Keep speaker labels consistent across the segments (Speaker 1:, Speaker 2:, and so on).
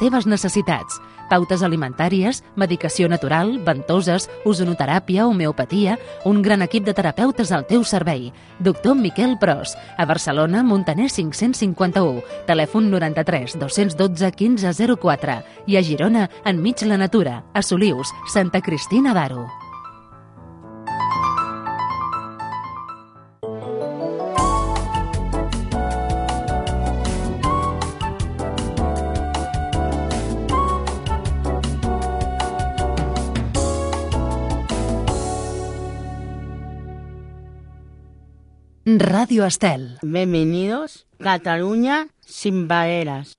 Speaker 1: teves necessitats. Pautes alimentàries, medicació natural, ventoses, ozonoteràpia, homeopatia, un gran equip de terapeutes al teu servei. Doctor Miquel Pros, a Barcelona, Montaner 551, telèfon 93 212 1504 i a Girona, enmig la natura, a Solius, Santa Cristina d'Aro. Radio Estel.
Speaker 2: Bienvenidos, Cataluña sin barreras.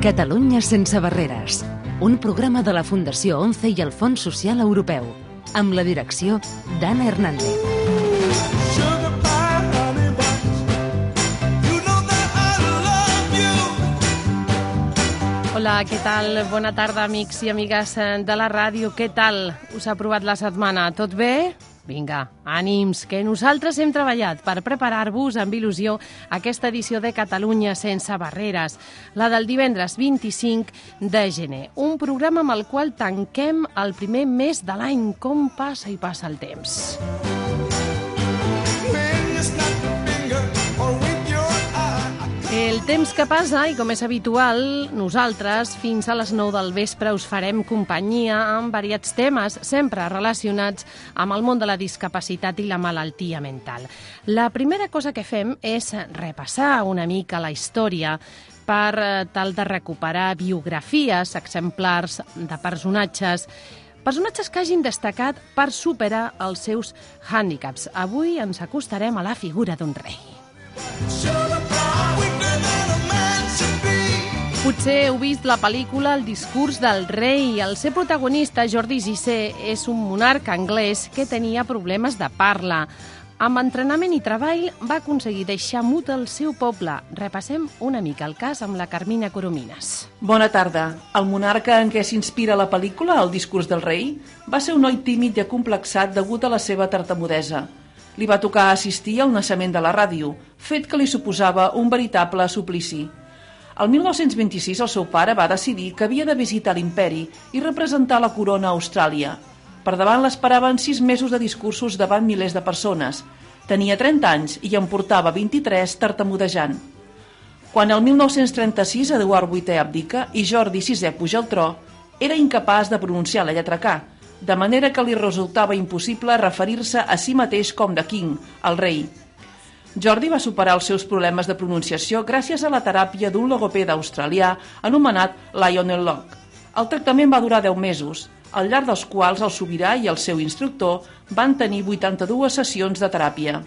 Speaker 1: Catalunya sense barreres. Un programa de la Fundació 11 i el Fons Social Europeu. Amb la direcció d'Anna Hernández.
Speaker 3: Hola, què tal? Bona tarda, amics i amigues eh, de la ràdio. Què tal? Us ha aprovat la setmana? Tot bé? Vinga, ànims, que nosaltres hem treballat per preparar-vos amb il·lusió aquesta edició de Catalunya sense barreres, la del divendres 25 de gener. Un programa amb el qual tanquem el primer mes de l'any. Com passa i passa el temps.
Speaker 4: Man,
Speaker 3: El temps que passa, i com és habitual, nosaltres fins a les 9 del vespre us farem companyia amb variats temes, sempre relacionats amb el món de la discapacitat i la malaltia mental. La primera cosa que fem és repassar una mica la història per eh, tal de recuperar biografies, exemplars de personatges Personatges que hagin destacat per superar els seus hàndicaps. Avui ens acostarem a la figura d'un rei.
Speaker 4: Sugar
Speaker 3: Potser heu vist la pel·lícula El discurs del rei. El seu protagonista, Jordi Gissé, és un monarca anglès que tenia problemes de parla. Amb entrenament i treball va aconseguir deixar mut el seu poble. Repassem una mica el cas amb la Carmina Coromines.
Speaker 5: Bona tarda. El monarca en què s'inspira la pel·lícula, El discurs del rei, va ser un noi tímid i acomplexat degut a la seva tartamudesa. Li va tocar assistir al naixement de la ràdio, fet que li suposava un veritable suplici. El 1926 el seu pare va decidir que havia de visitar l'imperi i representar la corona a Austràlia. Per davant l'esperaven sis mesos de discursos davant milers de persones. Tenia 30 anys i en portava 23 tartamudejant. Quan el 1936 Eduard VIII abdica i Jordi VI puja al tro, era incapaç de pronunciar la lletra K, de manera que li resultava impossible referir-se a si mateix com de King, el rei. Jordi va superar els seus problemes de pronunciació gràcies a la teràpia d'un logopeda australià anomenat Lionel Locke. El tractament va durar 10 mesos, al llarg dels quals el sobirà i el seu instructor van tenir 82 sessions de teràpia.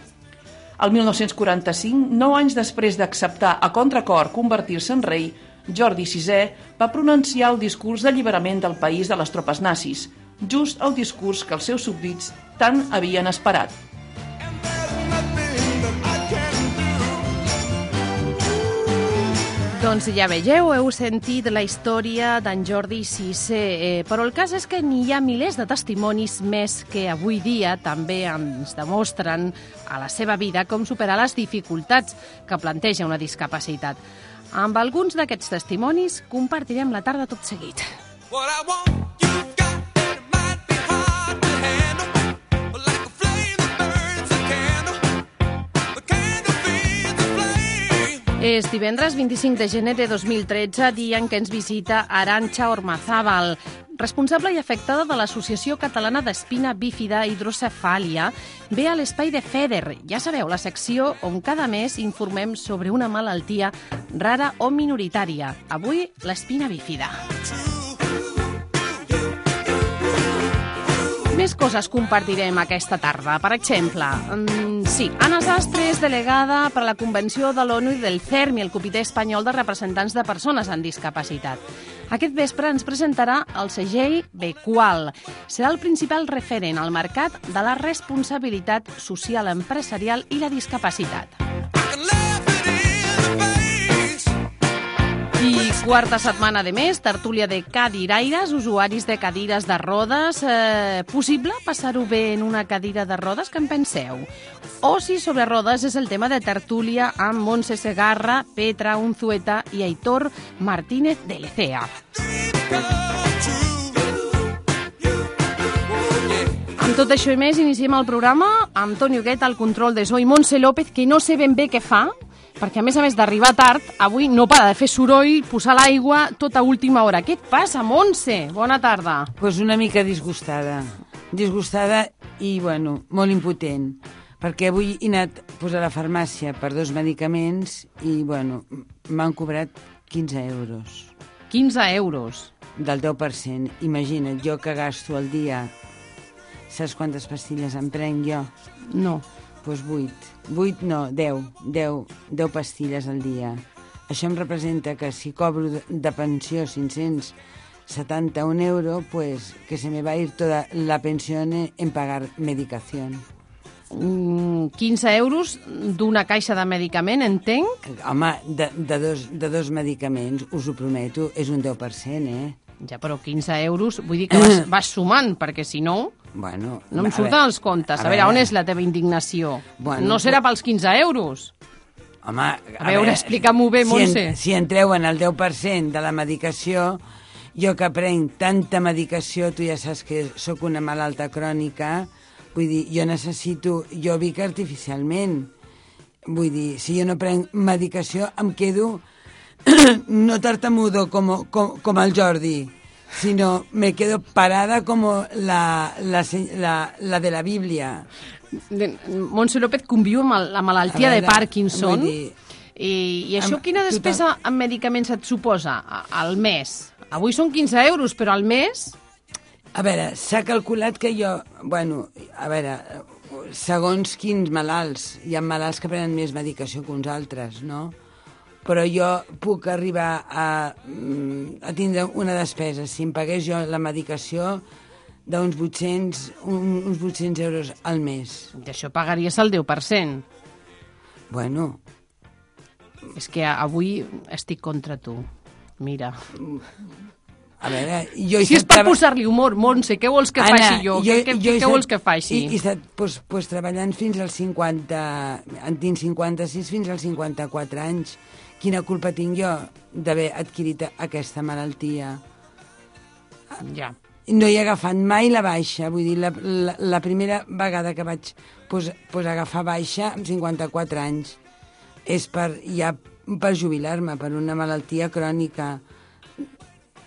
Speaker 5: El 1945, nou anys després d'acceptar a contracor convertir-se en rei, Jordi VI va pronunciar el discurs d'alliberament del país de les tropes nazis, just el discurs que els seus súbdits tant havien esperat.
Speaker 3: Doncs ja veieu, heu sentit la història d'en Jordi VI, eh, però el cas és que n'hi ha milers de testimonis més que avui dia també ens demostren a la seva vida com superar les dificultats que planteja una discapacitat. Amb alguns d'aquests testimonis compartirem la tarda tot seguit.
Speaker 4: What I want,
Speaker 3: És divendres 25 de gener de 2013, dia en què ens visita Arancha Ormazábal, responsable i afectada de l'Associació Catalana d'Espina Bífida Hidrocefàlia, ve a l'espai de FEDER, ja sabeu, la secció on cada mes informem sobre una malaltia rara o minoritària. Avui, l'espina bífida. Més coses compartirem aquesta tarda. Per exemple, mm, sí, Anna Sastre és delegada per a la Convenció de l'ONU i del CERM i el Comitè Espanyol de Representants de Persones amb Discapacitat. Aquest vespre ens presentarà el segell Bequal. Serà el principal referent al mercat de la responsabilitat social empresarial i la discapacitat.
Speaker 4: I
Speaker 3: Quarta setmana de mes, tertúlia de cadiraires, usuaris de cadires de rodes. Eh, possible passar-ho bé en una cadira de rodes? Que en penseu? Oci sobre rodes és el tema de tertúlia amb Montse Segarra, Petra Unzueta i Aitor Martínez de Lecea. Amb tot això i més, iniciem el programa amb Toni Huguet al control de so i Montse López, que no sé ben bé què fa, perquè a més a més d'arribar tard, avui no para de fer soroll, posar l'aigua tota última hora. Què et passa, Montse? Bona tarda.
Speaker 6: pues una mica disgustada. Disgustada i, bueno, molt impotent. Perquè avui he anat pues, a la farmàcia per dos medicaments i, bueno, m'han cobrat 15 euros
Speaker 3: 15 euros.
Speaker 6: del 10%. Imagina't, jo que gasto al dia, saps quantes pastilles em prenc jo?
Speaker 3: No.
Speaker 6: Doncs pues 8. 8 no, 10. 10, 10 pastilles al dia. Això em representa que si cobro de, pensió 571 euros, pues que se me va a ir toda la pensión en pagar medicación.
Speaker 3: Mm, 15 euros d'una caixa de medicament, entenc?
Speaker 6: Home, de, de, dos, de dos medicaments, us ho prometo, és un 10%, eh?
Speaker 3: Ja, però 15 euros, vull dir que vas, vas sumant, perquè si no,
Speaker 6: Bueno,
Speaker 3: no em
Speaker 6: a
Speaker 3: surten
Speaker 6: veure,
Speaker 3: els comptes. A, veure, on és la teva indignació?
Speaker 6: Bueno,
Speaker 3: no serà pels 15 euros?
Speaker 6: Home, a,
Speaker 3: A veure, explica-m'ho bé,
Speaker 6: si
Speaker 3: Montse.
Speaker 6: En, si entreu en el 10% de la medicació, jo que prenc tanta medicació, tu ja saps que sóc una malalta crònica, vull dir, jo necessito, jo vic artificialment. Vull dir, si jo no prenc medicació, em quedo no tartamudo com, com, com el Jordi, sino me quedo parada como la, la, la, la de la Bíblia.
Speaker 3: Montse López conviu amb la malaltia
Speaker 6: A
Speaker 3: de
Speaker 6: veure,
Speaker 3: Parkinson.
Speaker 6: dir,
Speaker 3: I, I això
Speaker 6: Amb-
Speaker 3: quina
Speaker 6: tothom-
Speaker 3: despesa en medicaments et suposa al mes? Avui són 15 euros, però al mes...
Speaker 6: A veure, s'ha calculat que jo... Bueno, a veure, segons quins malalts, hi ha malalts que prenen més medicació que uns altres, no? Però jo puc arribar a, mm, a tindre una despesa, si em pagués jo la medicació, d'uns 800, un, uns 800 euros al mes.
Speaker 3: D'això pagaries el 10%.
Speaker 6: Bueno,
Speaker 3: És que avui estic contra tu. Mira.
Speaker 6: a veure, jo...
Speaker 3: Si és per
Speaker 6: treba-
Speaker 3: posar-li humor, Montse, què vols que
Speaker 6: Anna,
Speaker 3: faci jo? Què, què,
Speaker 6: he
Speaker 3: què
Speaker 6: estat-
Speaker 3: vols que faci?
Speaker 6: He, he estat pues, pues, treballant fins als 50... En tinc 56 fins als 54 anys. Quina culpa tinc jo d'haver adquirit aquesta malaltia?
Speaker 3: Ja.
Speaker 6: No he agafat mai la baixa. Vull dir, la, la, la primera vegada que vaig pues, pues, agafar baixa amb 54 anys és per, ja per jubilar-me, per una malaltia crònica.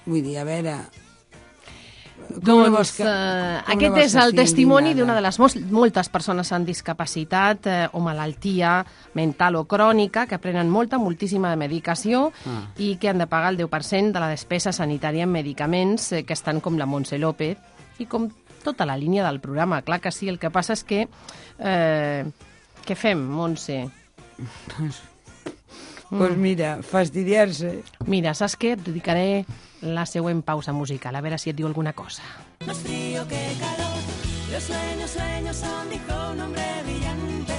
Speaker 6: Vull dir, a veure...
Speaker 3: Doncs
Speaker 6: que-
Speaker 3: eh, aquest és el testimoni d'una de les moltes persones amb discapacitat eh, o malaltia mental o crònica que prenen molta, moltíssima de medicació
Speaker 6: Ah.
Speaker 3: i que han de pagar el 10% de la despesa sanitària en medicaments eh, que estan com la Montse López i com tota la línia del programa. Clar que sí, el que passa és que... Eh, què fem, Montse?
Speaker 6: Pues mira, fastidiar-se.
Speaker 3: Mira, saps què? Et dedicaré la següent pausa musical, a veure si et diu alguna cosa.
Speaker 7: Más frío que calor, los sueños, sueños son, dijo un hombre brillante.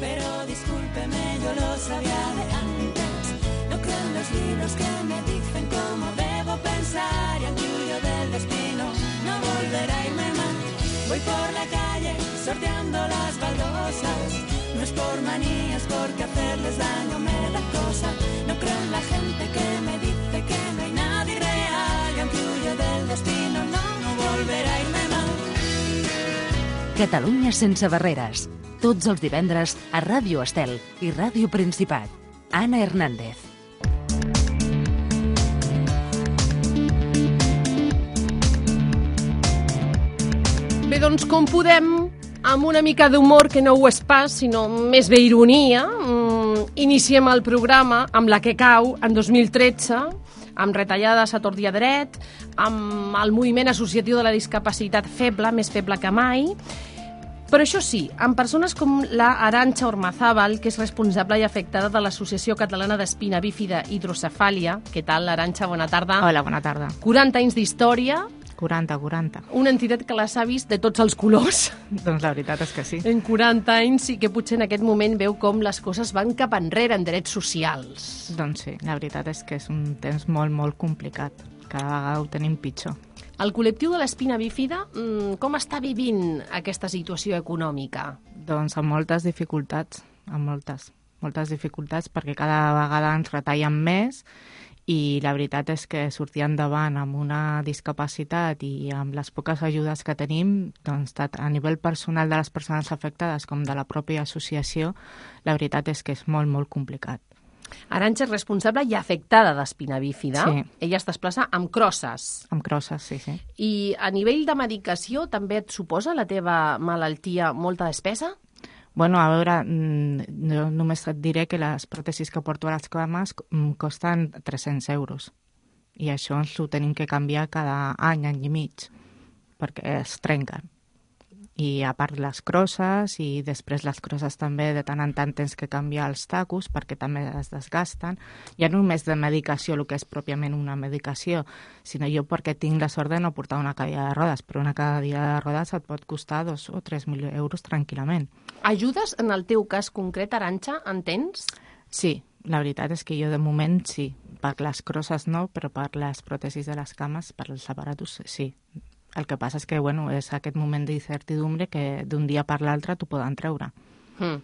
Speaker 7: Pero discúlpeme, yo lo sabía de antes. No creo en los libros que me dicen cómo debo pensar y huyo del destino. No volverá a irme más. Voy por la calle sorteando las baldosas. No es por manías, porque hacerles daño me da cosa. No creo en la gente que me dice que no hay nadie real y aunque huyo del destino no, no volverá a irme más.
Speaker 1: Catalunya sense barreres. Tots els divendres a Ràdio Estel i Ràdio Principat. Anna Hernández.
Speaker 3: Bé, doncs com podem, amb una mica d'humor, que no ho és pas, sinó més bé ironia, mm, iniciem el programa amb la que cau en 2013, amb retallades a tort i a dret, amb el moviment associatiu de la discapacitat feble, més feble que mai, però això sí, amb persones com la Arancha Ormazábal, que és responsable i afectada de l'Associació Catalana d'Espina Bífida Hidrocefàlia. Què tal, Arancha? Bona tarda.
Speaker 8: Hola, bona tarda.
Speaker 3: 40 anys d'història,
Speaker 8: 40, 40.
Speaker 3: Una entitat que les ha vist de tots els colors.
Speaker 8: Doncs la veritat és que sí.
Speaker 3: En 40 anys i que potser en aquest moment veu com les coses van cap enrere en drets socials.
Speaker 8: Doncs sí, la veritat és que és un temps molt, molt complicat. Cada vegada ho tenim pitjor.
Speaker 3: El col·lectiu de l'espina bífida, mm, com està vivint aquesta situació econòmica?
Speaker 8: Doncs amb moltes dificultats, amb moltes, moltes dificultats, perquè cada vegada ens retallen més i la veritat és que sortir endavant amb una discapacitat i amb les poques ajudes que tenim, doncs tant a nivell personal de les persones afectades com de la pròpia associació, la veritat és que és molt, molt complicat.
Speaker 3: Arantxa és responsable i afectada d'espina bífida.
Speaker 8: Sí.
Speaker 3: Ella es desplaça amb crosses.
Speaker 8: Amb crosses, sí, sí.
Speaker 3: I a nivell de medicació també et suposa la teva malaltia molta despesa?
Speaker 8: Bueno, a veure, mm, jo només et diré que les pròtesis que porto a les cames mm, costen 300 euros. I això ens ho tenim que canviar cada any, any i mig, perquè es trenquen. I a part les crosses, i després les crosses també de tant en tant tens que canviar els tacos perquè també es desgasten. Ja no només de medicació, el que és pròpiament una medicació, sinó jo perquè tinc la sort de no portar una cadira de rodes, però una cadira de rodes et pot costar dos o tres mil euros tranquil·lament.
Speaker 3: Ajudes, en el teu cas concret, Arantxa, en tens?
Speaker 8: Sí, la veritat és que jo de moment sí. Per les crosses no, però per les pròtesis de les cames, per els aparatos, sí. El que passa és que, bueno, és aquest moment d'incertidumbre que d'un dia per l'altre t'ho poden treure.
Speaker 3: Mm.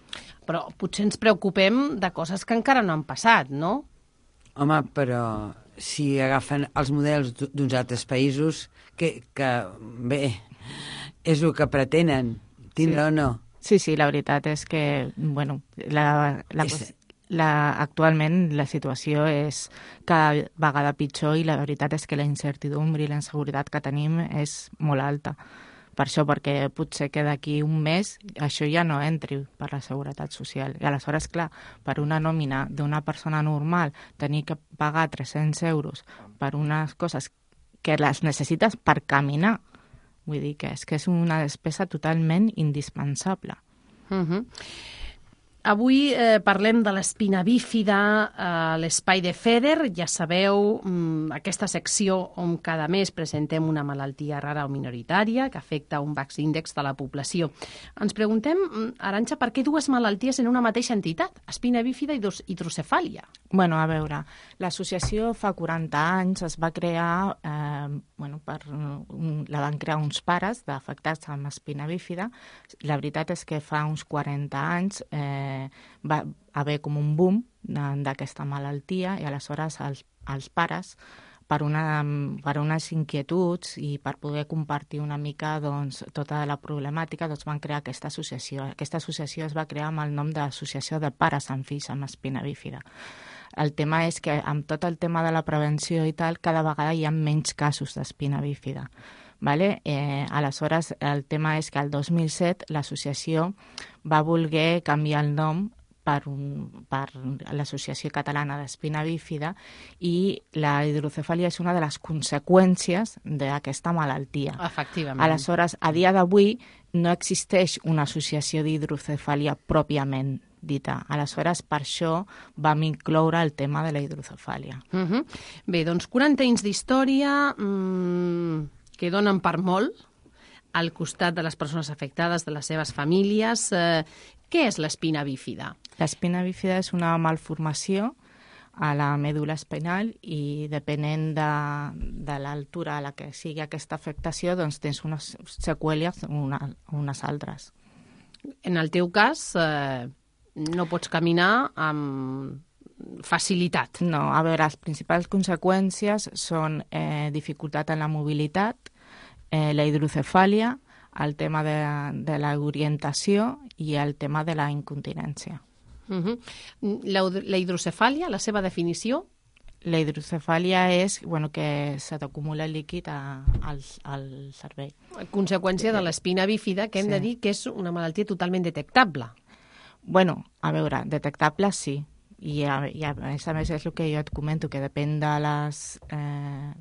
Speaker 3: Però potser ens preocupem de coses que encara no han passat, no?
Speaker 6: Home, però si agafen els models d'u- d'uns altres països, que, que bé, és el que pretenen, tindre
Speaker 8: Sí.
Speaker 6: o no.
Speaker 8: Sí, sí, la veritat és que, bueno, la, la,
Speaker 6: És-
Speaker 8: la, actualment la situació és cada vegada pitjor i la veritat és que la incertidumbre i la inseguretat que tenim és molt alta. Per això, perquè potser que d'aquí un mes això ja no entri per la seguretat social. I aleshores, clar, per una nòmina d'una persona normal tenir que pagar 300 euros per unes coses que les necessites per caminar, vull dir que és que és una despesa totalment indispensable.
Speaker 3: Uh -huh. Avui eh, parlem de l'espina bífida a l'espai de FEDER. Ja sabeu, mm, aquesta secció on cada mes presentem una malaltia rara o minoritària que afecta un baix índex de la població. Ens preguntem, mm, Arantxa, per què dues malalties en una mateixa entitat? Espina bífida i hidrocefàlia.
Speaker 8: Bueno, a veure, l'associació fa 40 anys es va crear, eh, bueno, per, un, la van crear uns pares d'afectats amb espina bífida. La veritat és que fa uns 40 anys eh, va haver com un boom d'aquesta malaltia i aleshores els, els pares per, una, per unes inquietuds i per poder compartir una mica doncs, tota la problemàtica doncs, van crear aquesta associació. Aquesta associació es va crear amb el nom d'Associació de Pares amb Fills amb Espina Bífida. El tema és que amb tot el tema de la prevenció i tal, cada vegada hi ha menys casos d'espina bífida. Vale? Eh, aleshores, el tema és que el 2007 l'associació va voler canviar el nom per, un, per l'Associació Catalana d'Espina Bífida i la hidrocefàlia és una de les conseqüències d'aquesta malaltia.
Speaker 3: Efectivament.
Speaker 8: Aleshores, a dia d'avui no existeix una associació d'hidrocefàlia pròpiament dita. Aleshores, per això vam incloure el tema de la hidrocefàlia.
Speaker 3: Uh -huh. Bé, doncs 40 anys d'història mmm, que donen per molt al costat de les persones afectades, de les seves famílies. Eh, què és l'espina bífida?
Speaker 8: L'espina bífida és una malformació a la mèdula espinal i depenent de, de l'altura a la que sigui aquesta afectació, doncs tens unes seqüeles o una, unes altres.
Speaker 3: En el teu cas, eh, no pots caminar amb facilitat.
Speaker 8: No, a veure, les principals conseqüències són eh, dificultat en la mobilitat, eh, la hidrocefàlia, el tema de, de l'orientació i el tema de la incontinència.
Speaker 3: Uh -huh. la, la hidrocefàlia, la seva definició?
Speaker 8: La hidrocefàlia és bueno, que se t'acumula líquid a, al, al cervell.
Speaker 3: Conseqüència de l'espina bífida, que hem
Speaker 8: Sí.
Speaker 3: de dir que és una malaltia totalment detectable.
Speaker 8: Bueno, a veure, detectable sí. I a, i a més a més és el que jo et comento, que depèn de les... Eh,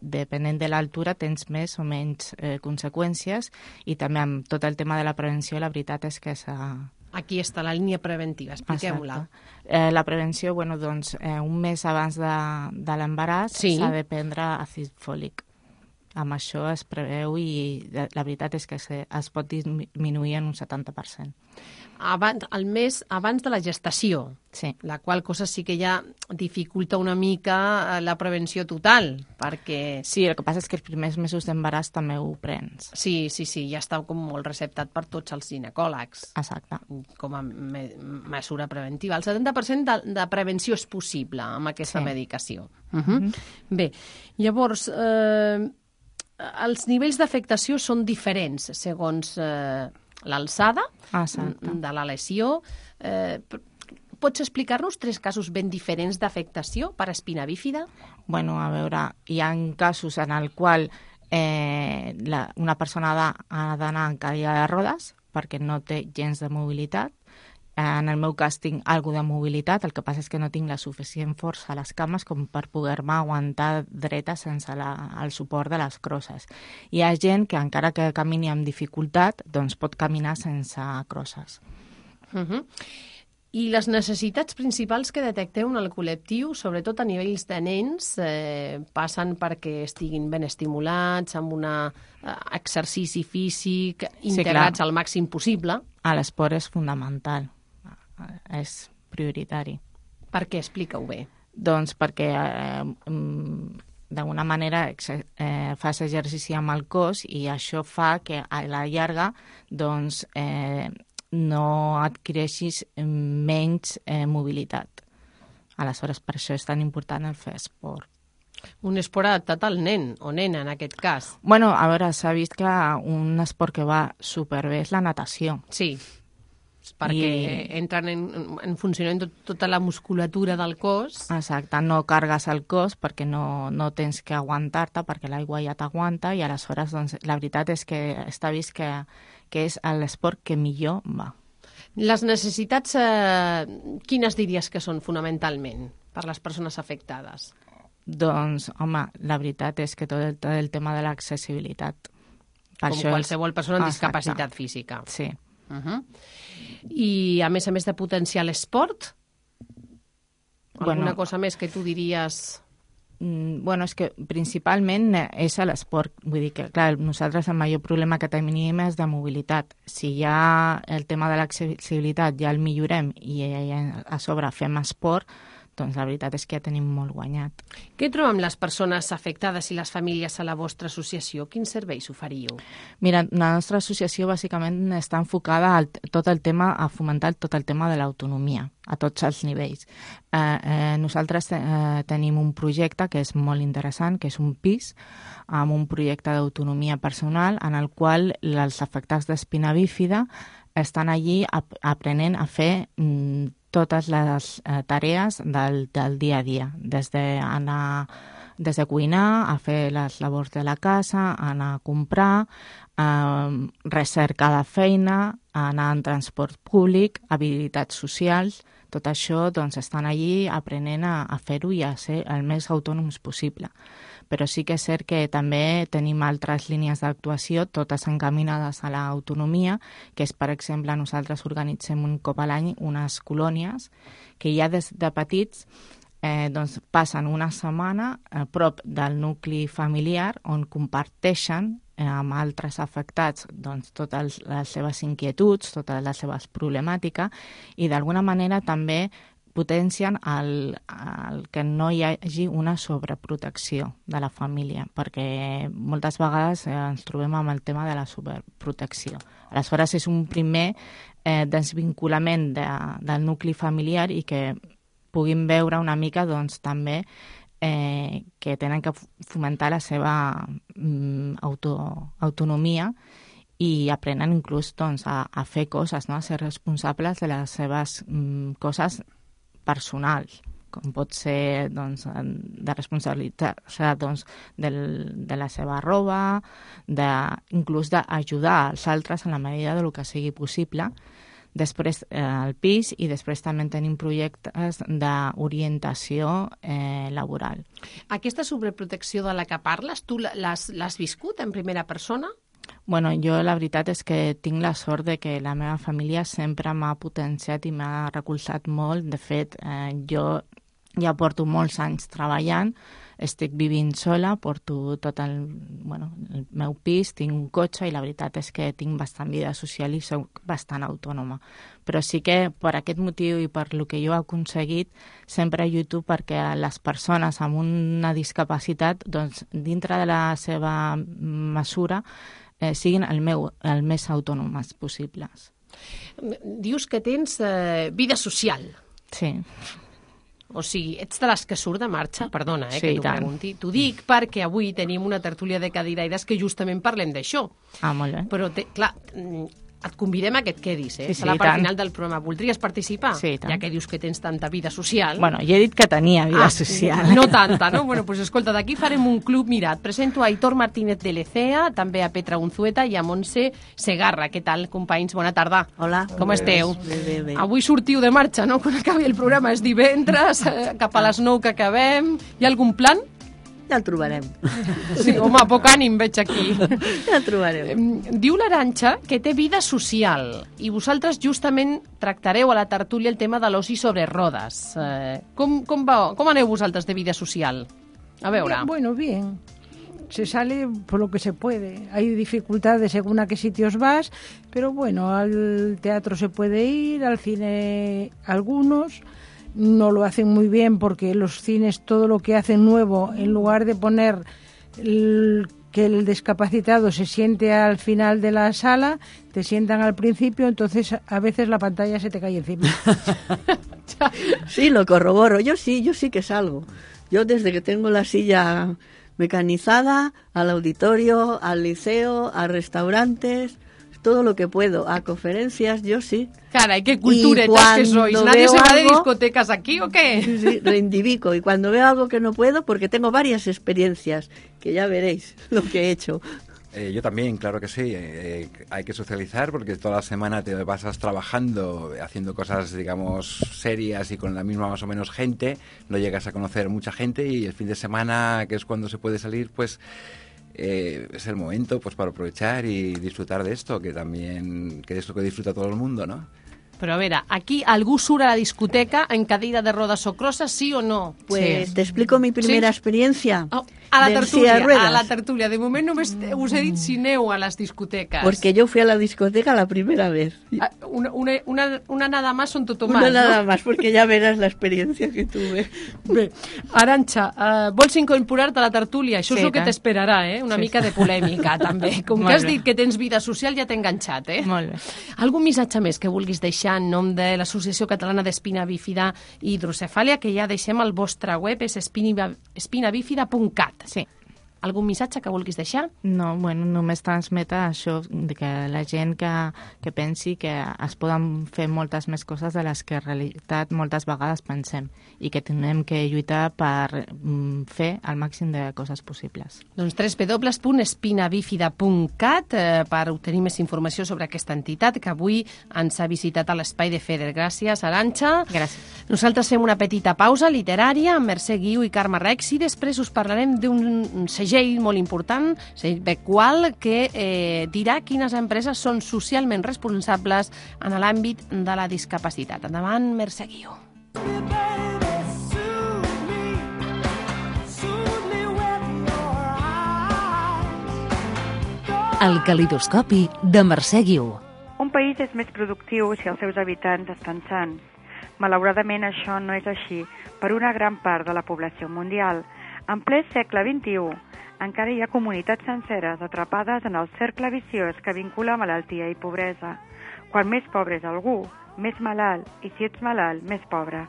Speaker 8: depenent de l'altura tens més o menys eh, conseqüències i també amb tot el tema de la prevenció la veritat és que s'ha...
Speaker 3: Aquí està la línia preventiva, expliquem-la.
Speaker 8: Exacte. Eh, la prevenció, bueno, doncs, eh, un mes abans de, de l'embaràs
Speaker 3: Sí.
Speaker 8: s'ha de prendre àcid fòlic. Amb això es preveu i la la veritat és que se, es pot disminuir en un 70%.
Speaker 3: Abans, el mes abans de la gestació,
Speaker 8: Sí.
Speaker 3: la qual cosa sí que ja dificulta una mica eh, la prevenció total, perquè
Speaker 8: Sí, el que passa és que els primers mesos d'embaràs també ho prens.
Speaker 3: sí, sí, sí, ja està com molt receptat per tots els ginecòlegs
Speaker 8: Exacte.
Speaker 3: com a me mesura preventiva. El 70% de, de prevenció és possible amb aquesta
Speaker 8: Sí.
Speaker 3: medicació. Uh -huh. Bé, llavors, eh, els nivells d'afectació són diferents segons eh, l'alçada
Speaker 8: Exacte.
Speaker 3: de la lesió. Eh, pots explicar-nos tres casos ben diferents d'afectació per espina bífida?
Speaker 8: Bueno, a veure, hi ha casos en el qual eh, la, una persona ha d'anar en cadira de rodes perquè no té gens de mobilitat. En el meu cas tinc algo de mobilitat, el que passa és que no tinc la suficient força a les cames com per poder-me aguantar dreta sense la, el suport de les crosses. Hi ha gent que encara que camini amb dificultat, doncs pot caminar sense crosses.
Speaker 3: Uh -huh. I les necessitats principals que detecteu en el col·lectiu, sobretot a nivells de nens, eh, passen perquè estiguin ben estimulats, amb un eh, exercici físic, integrats
Speaker 8: clar.
Speaker 3: al màxim possible.
Speaker 8: A l'esport és fundamental, és prioritari.
Speaker 3: Per què? Explica-ho bé.
Speaker 8: Doncs perquè eh, mm, d'alguna manera eh, fas exercici amb el cos i això fa que a la llarga doncs, eh, no adquireixis menys eh, mobilitat. Aleshores, per això és tan important el fer esport.
Speaker 3: Un esport adaptat al nen, o nena en aquest cas.
Speaker 8: Bueno, a veure, s'ha vist que un esport que va superbé és la natació.
Speaker 3: Sí, perquè
Speaker 8: I-
Speaker 3: entren en, en funcionament tot, tota la musculatura del cos.
Speaker 8: Exacte, no cargues el cos perquè no, no tens que aguantar-te, perquè l'aigua ja t'aguanta i aleshores doncs, la veritat és que està vist que, que és l'esport que millor va.
Speaker 3: Les necessitats, eh, quines diries que són fonamentalment per les persones afectades?
Speaker 8: Doncs, home, la veritat és que tot el, tot el tema de l'accessibilitat. Per
Speaker 3: Com
Speaker 8: això
Speaker 3: qualsevol persona amb
Speaker 8: Exacte.
Speaker 3: discapacitat física.
Speaker 8: Sí.
Speaker 3: Uh -huh. I, a més a més de potenciar l'esport, alguna
Speaker 8: Bueno.
Speaker 3: cosa més que tu diries...
Speaker 8: Mm, bueno, és que principalment és a l'esport. Vull dir que, clar, nosaltres el major problema que tenim és de mobilitat. Si ja el tema de l'accessibilitat ja el millorem i eh, a sobre fem esport, doncs la veritat és que ja tenim molt guanyat.
Speaker 3: Què trobem les persones afectades i les famílies a la vostra associació? Quins serveis oferiu?
Speaker 8: Mira, la nostra associació bàsicament està enfocada al tot el tema, a fomentar tot el tema de l'autonomia a tots els nivells. Eh, eh, nosaltres eh, tenim un projecte que és molt interessant, que és un pis, amb un projecte d'autonomia personal en el qual els afectats d'espina bífida estan allí ap aprenent a fer mm, totes les eh, tarees del, del dia a dia, des de anar des de cuinar, a fer les labors de la casa, anar a comprar, eh, recerca de feina, anar en transport públic, habilitats socials, tot això doncs, estan allí aprenent a, a fer-ho i a ser el més autònoms possible. Però sí que és cert que també tenim altres línies d'actuació, totes encaminades a l'autonomia, que és, per exemple, nosaltres organitzem un cop a l'any unes colònies que ja des de petits eh, doncs passen una setmana a prop del nucli familiar on comparteixen eh, amb altres afectats doncs, totes les seves inquietuds, totes les seves problemàtiques i d'alguna manera també potencien el, el que no hi hagi una sobreprotecció de la família, perquè moltes vegades eh, ens trobem amb el tema de la sobreprotecció. Aleshores, és un primer eh, desvinculament de, del nucli familiar i que puguin veure una mica doncs, també eh, que tenen que fomentar la seva mm, auto, autonomia i aprenen inclús doncs, a, a fer coses, no? a ser responsables de les seves mm, coses personals com pot ser doncs, de responsabilitzar-se doncs, del, de la seva roba, de, inclús d'ajudar els altres en la medida del que sigui possible, després eh, el pis i després també tenim projectes d'orientació eh, laboral.
Speaker 3: Aquesta sobreprotecció de la que parles, tu l'has viscut en primera persona?
Speaker 8: Bueno, jo la veritat és que tinc la sort de que la meva família sempre m'ha potenciat i m'ha recolzat molt. De fet, eh, jo ja porto molts anys treballant, estic vivint sola, porto tot el, bueno, el meu pis, tinc un cotxe i la veritat és que tinc bastant vida social i soc bastant autònoma. Però sí que per aquest motiu i per lo que jo he aconseguit, sempre lluito perquè les persones amb una discapacitat, doncs, dintre de la seva mesura, eh, siguin el, meu, el més autònomes possibles.
Speaker 3: Dius que tens eh, vida social.
Speaker 8: Sí.
Speaker 3: O sigui, ets de les que surt de marxa? Perdona, eh,
Speaker 8: Sí,
Speaker 3: que t'ho pregunti. T'ho dic perquè avui tenim una tertúlia de cadiraires que justament parlem d'això.
Speaker 8: Ah, molt bé.
Speaker 3: Però, te, clar, et convidem a que et quedis, eh?
Speaker 8: Sí, sí,
Speaker 3: a la part
Speaker 8: tant.
Speaker 3: final del programa. Voldries participar?
Speaker 8: Sí, tant.
Speaker 3: Ja que dius que tens tanta vida social.
Speaker 8: Bueno, jo he dit que tenia vida social.
Speaker 3: Ah, No tanta, no? Bueno, pues escolta, d'aquí farem un club mirat. Presento a Aitor Martínez de Lecea, també a Petra Unzueta i a Montse Segarra. Què tal, companys? Bona tarda.
Speaker 2: Hola.
Speaker 3: Com esteu?
Speaker 2: Bé, bé, bé.
Speaker 3: Avui sortiu de marxa, no? Quan acabi el programa és divendres, cap a les 9 que acabem. Hi ha algun plan?
Speaker 2: Ja el trobarem.
Speaker 3: Sí, home, poc ànim veig aquí.
Speaker 2: Ja el trobarem.
Speaker 3: Em, Diu l'Aranxa que té vida social i vosaltres justament tractareu a la tertúlia el tema de l'oci sobre rodes. Eh, com, com, va, com aneu vosaltres de vida social? A veure.
Speaker 9: Bien, Bueno, bien. Se sale por lo que se puede. Hay dificultades según a qué sitios vas, pero bueno, al teatro se puede ir, al cine algunos. No lo hacen muy bien porque los cines todo lo que hacen nuevo, en lugar de poner que el discapacitado se siente al final de la sala, te sientan al principio, entonces a veces la pantalla se te cae encima.
Speaker 2: Sí, lo corroboro. Yo sí, yo sí que salgo. Yo desde que tengo la silla mecanizada, al auditorio, al liceo, a restaurantes, todo lo que puedo, a conferencias, yo sí.
Speaker 3: Caray, qué culturetas que sois. ¿Nadie se va de discotecas aquí o qué?
Speaker 2: Sí, sí, reivindico. Y cuando veo algo que no puedo, porque tengo varias experiencias, que ya veréis lo que he hecho.
Speaker 10: Eh, yo también, claro que sí. Eh, eh, hay que socializar porque toda la semana te pasas trabajando, haciendo cosas, digamos, serias y con la misma más o menos gente. No llegas a conocer mucha gente y el fin de semana, que es cuando se puede salir, pues eh, es el momento pues para aprovechar y disfrutar de esto, que también que es lo que disfruta todo el mundo, ¿no?
Speaker 3: Però a veure, aquí algú surt a la discoteca en cadira de rodes o crosses, sí o no?
Speaker 2: Pues te explico mi primera
Speaker 3: Sí.
Speaker 2: experiencia.
Speaker 3: Oh, a la tertúlia, a la tertúlia. De moment només us he dit si aneu a les discoteques.
Speaker 2: Porque yo fui a la discoteca la primera vez.
Speaker 3: Ah, Una, una, una, una nada más son tot o
Speaker 2: Una
Speaker 3: más,
Speaker 2: nada
Speaker 3: no?
Speaker 2: más, porque ya verás la experiencia que tuve.
Speaker 3: Bé, Aranxa, uh, vols incorporar-te a la tertúlia? Això és
Speaker 8: Sí,
Speaker 3: el que t'esperarà, eh? Una
Speaker 8: Sí,
Speaker 3: mica
Speaker 8: sí.
Speaker 3: de polèmica, també. Com que has
Speaker 8: bé.
Speaker 3: dit que tens vida social, ja t'he enganxat, eh?
Speaker 8: Molt bé.
Speaker 3: Algun missatge més que vulguis deixar en nom de l'Associació Catalana d'Espina Bífida i Hidrocefàlia, que ja deixem al vostre web, és espinabífida.cat.
Speaker 8: Sí.
Speaker 3: Algun missatge que vulguis deixar?
Speaker 8: No, bueno, només transmetre això de que la gent que, que pensi que es poden fer moltes més coses de les que en realitat moltes vegades pensem i que tenem que lluitar per mm, fer el màxim de coses possibles.
Speaker 3: Doncs www.espinabífida.cat eh, per obtenir més informació sobre aquesta entitat que avui ens ha visitat a l'espai de FEDER. Gràcies, Aranxa.
Speaker 8: Gràcies.
Speaker 3: Nosaltres fem una petita pausa literària amb Mercè Guiu i Carme Rex i després us parlarem d'un segell molt important, segell Bequal, que eh, dirà quines empreses són socialment responsables en l'àmbit de la discapacitat. Endavant, Mercè Guiu.
Speaker 1: El calidoscopi de Mercè Guiu.
Speaker 11: Un país és més productiu si els seus habitants estan sans. Malauradament això no és així per una gran part de la població mundial. En ple segle XXI encara hi ha comunitats senceres atrapades en el cercle viciós que vincula malaltia i pobresa. Quan més pobre és algú, més malalt, i si ets malalt, més pobre.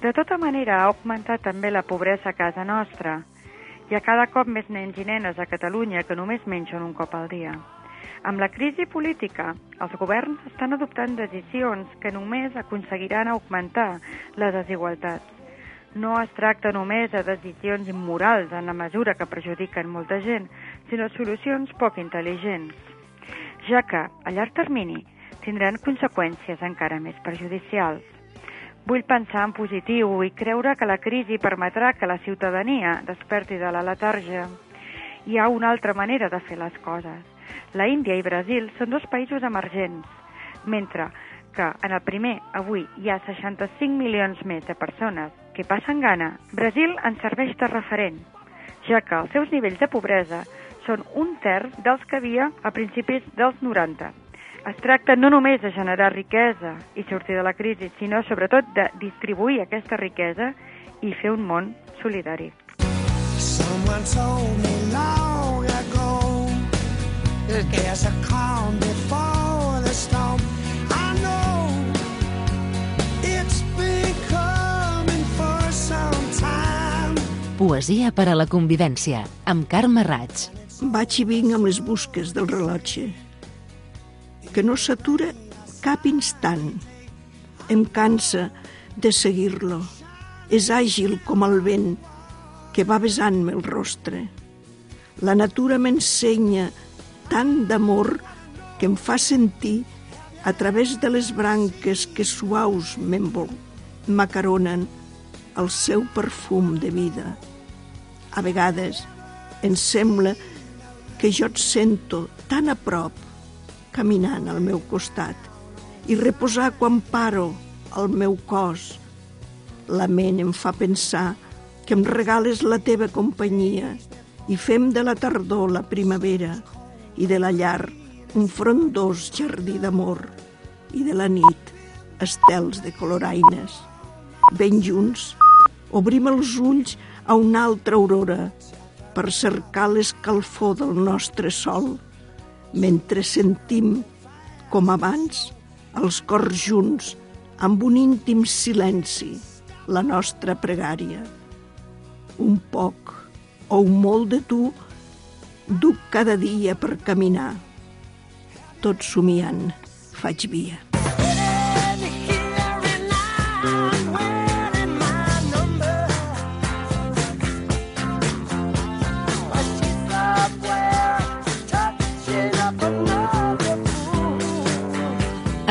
Speaker 11: De tota manera, ha augmentat també la pobresa a casa nostra. Hi ha cada cop més nens i nenes a Catalunya que només mengen un cop al dia. Amb la crisi política, els governs estan adoptant decisions que només aconseguiran augmentar les desigualtats. No es tracta només de decisions immorals en la mesura que perjudiquen molta gent, sinó solucions poc intel·ligents, ja que, a llarg termini, tindran conseqüències encara més perjudicials. Vull pensar en positiu i creure que la crisi permetrà que la ciutadania desperti de la letargia. Hi ha una altra manera de fer les coses. La Índia i Brasil són dos països emergents, mentre que en el primer avui hi ha 65 milions més de persones que passen gana, Brasil ens serveix de referent, ja que els seus nivells de pobresa són un terç dels que havia a principis dels 90. Es tracta no només de generar riquesa i sortir de la crisi, sinó sobretot de distribuir aquesta riquesa i fer un món solidari.
Speaker 4: Someone told me long ago there's a calm before the storm.
Speaker 1: Poesia per a la convivència, amb Carme Raig.
Speaker 12: Vaig i vinc amb les busques del rellotge, que no s'atura cap instant. Em cansa de seguir-lo. És àgil com el vent que va besant-me el rostre. La natura m'ensenya tant d'amor que em fa sentir a través de les branques que suaus m'envol m'acaronen el seu perfum de vida. A vegades em sembla que jo et sento tan a prop caminant al meu costat i reposar quan paro el meu cos. La ment em fa pensar que em regales la teva companyia i fem de la tardor la primavera i de la llar un frondós jardí d'amor i de la nit estels de coloraines. Ben junts, obrim els ulls a una altra aurora per cercar l'escalfor del nostre sol, mentre sentim, com abans, els cors junts, amb un íntim silenci, la nostra pregària. Un poc o un molt de tu duc cada dia per caminar. Tot somiant faig via.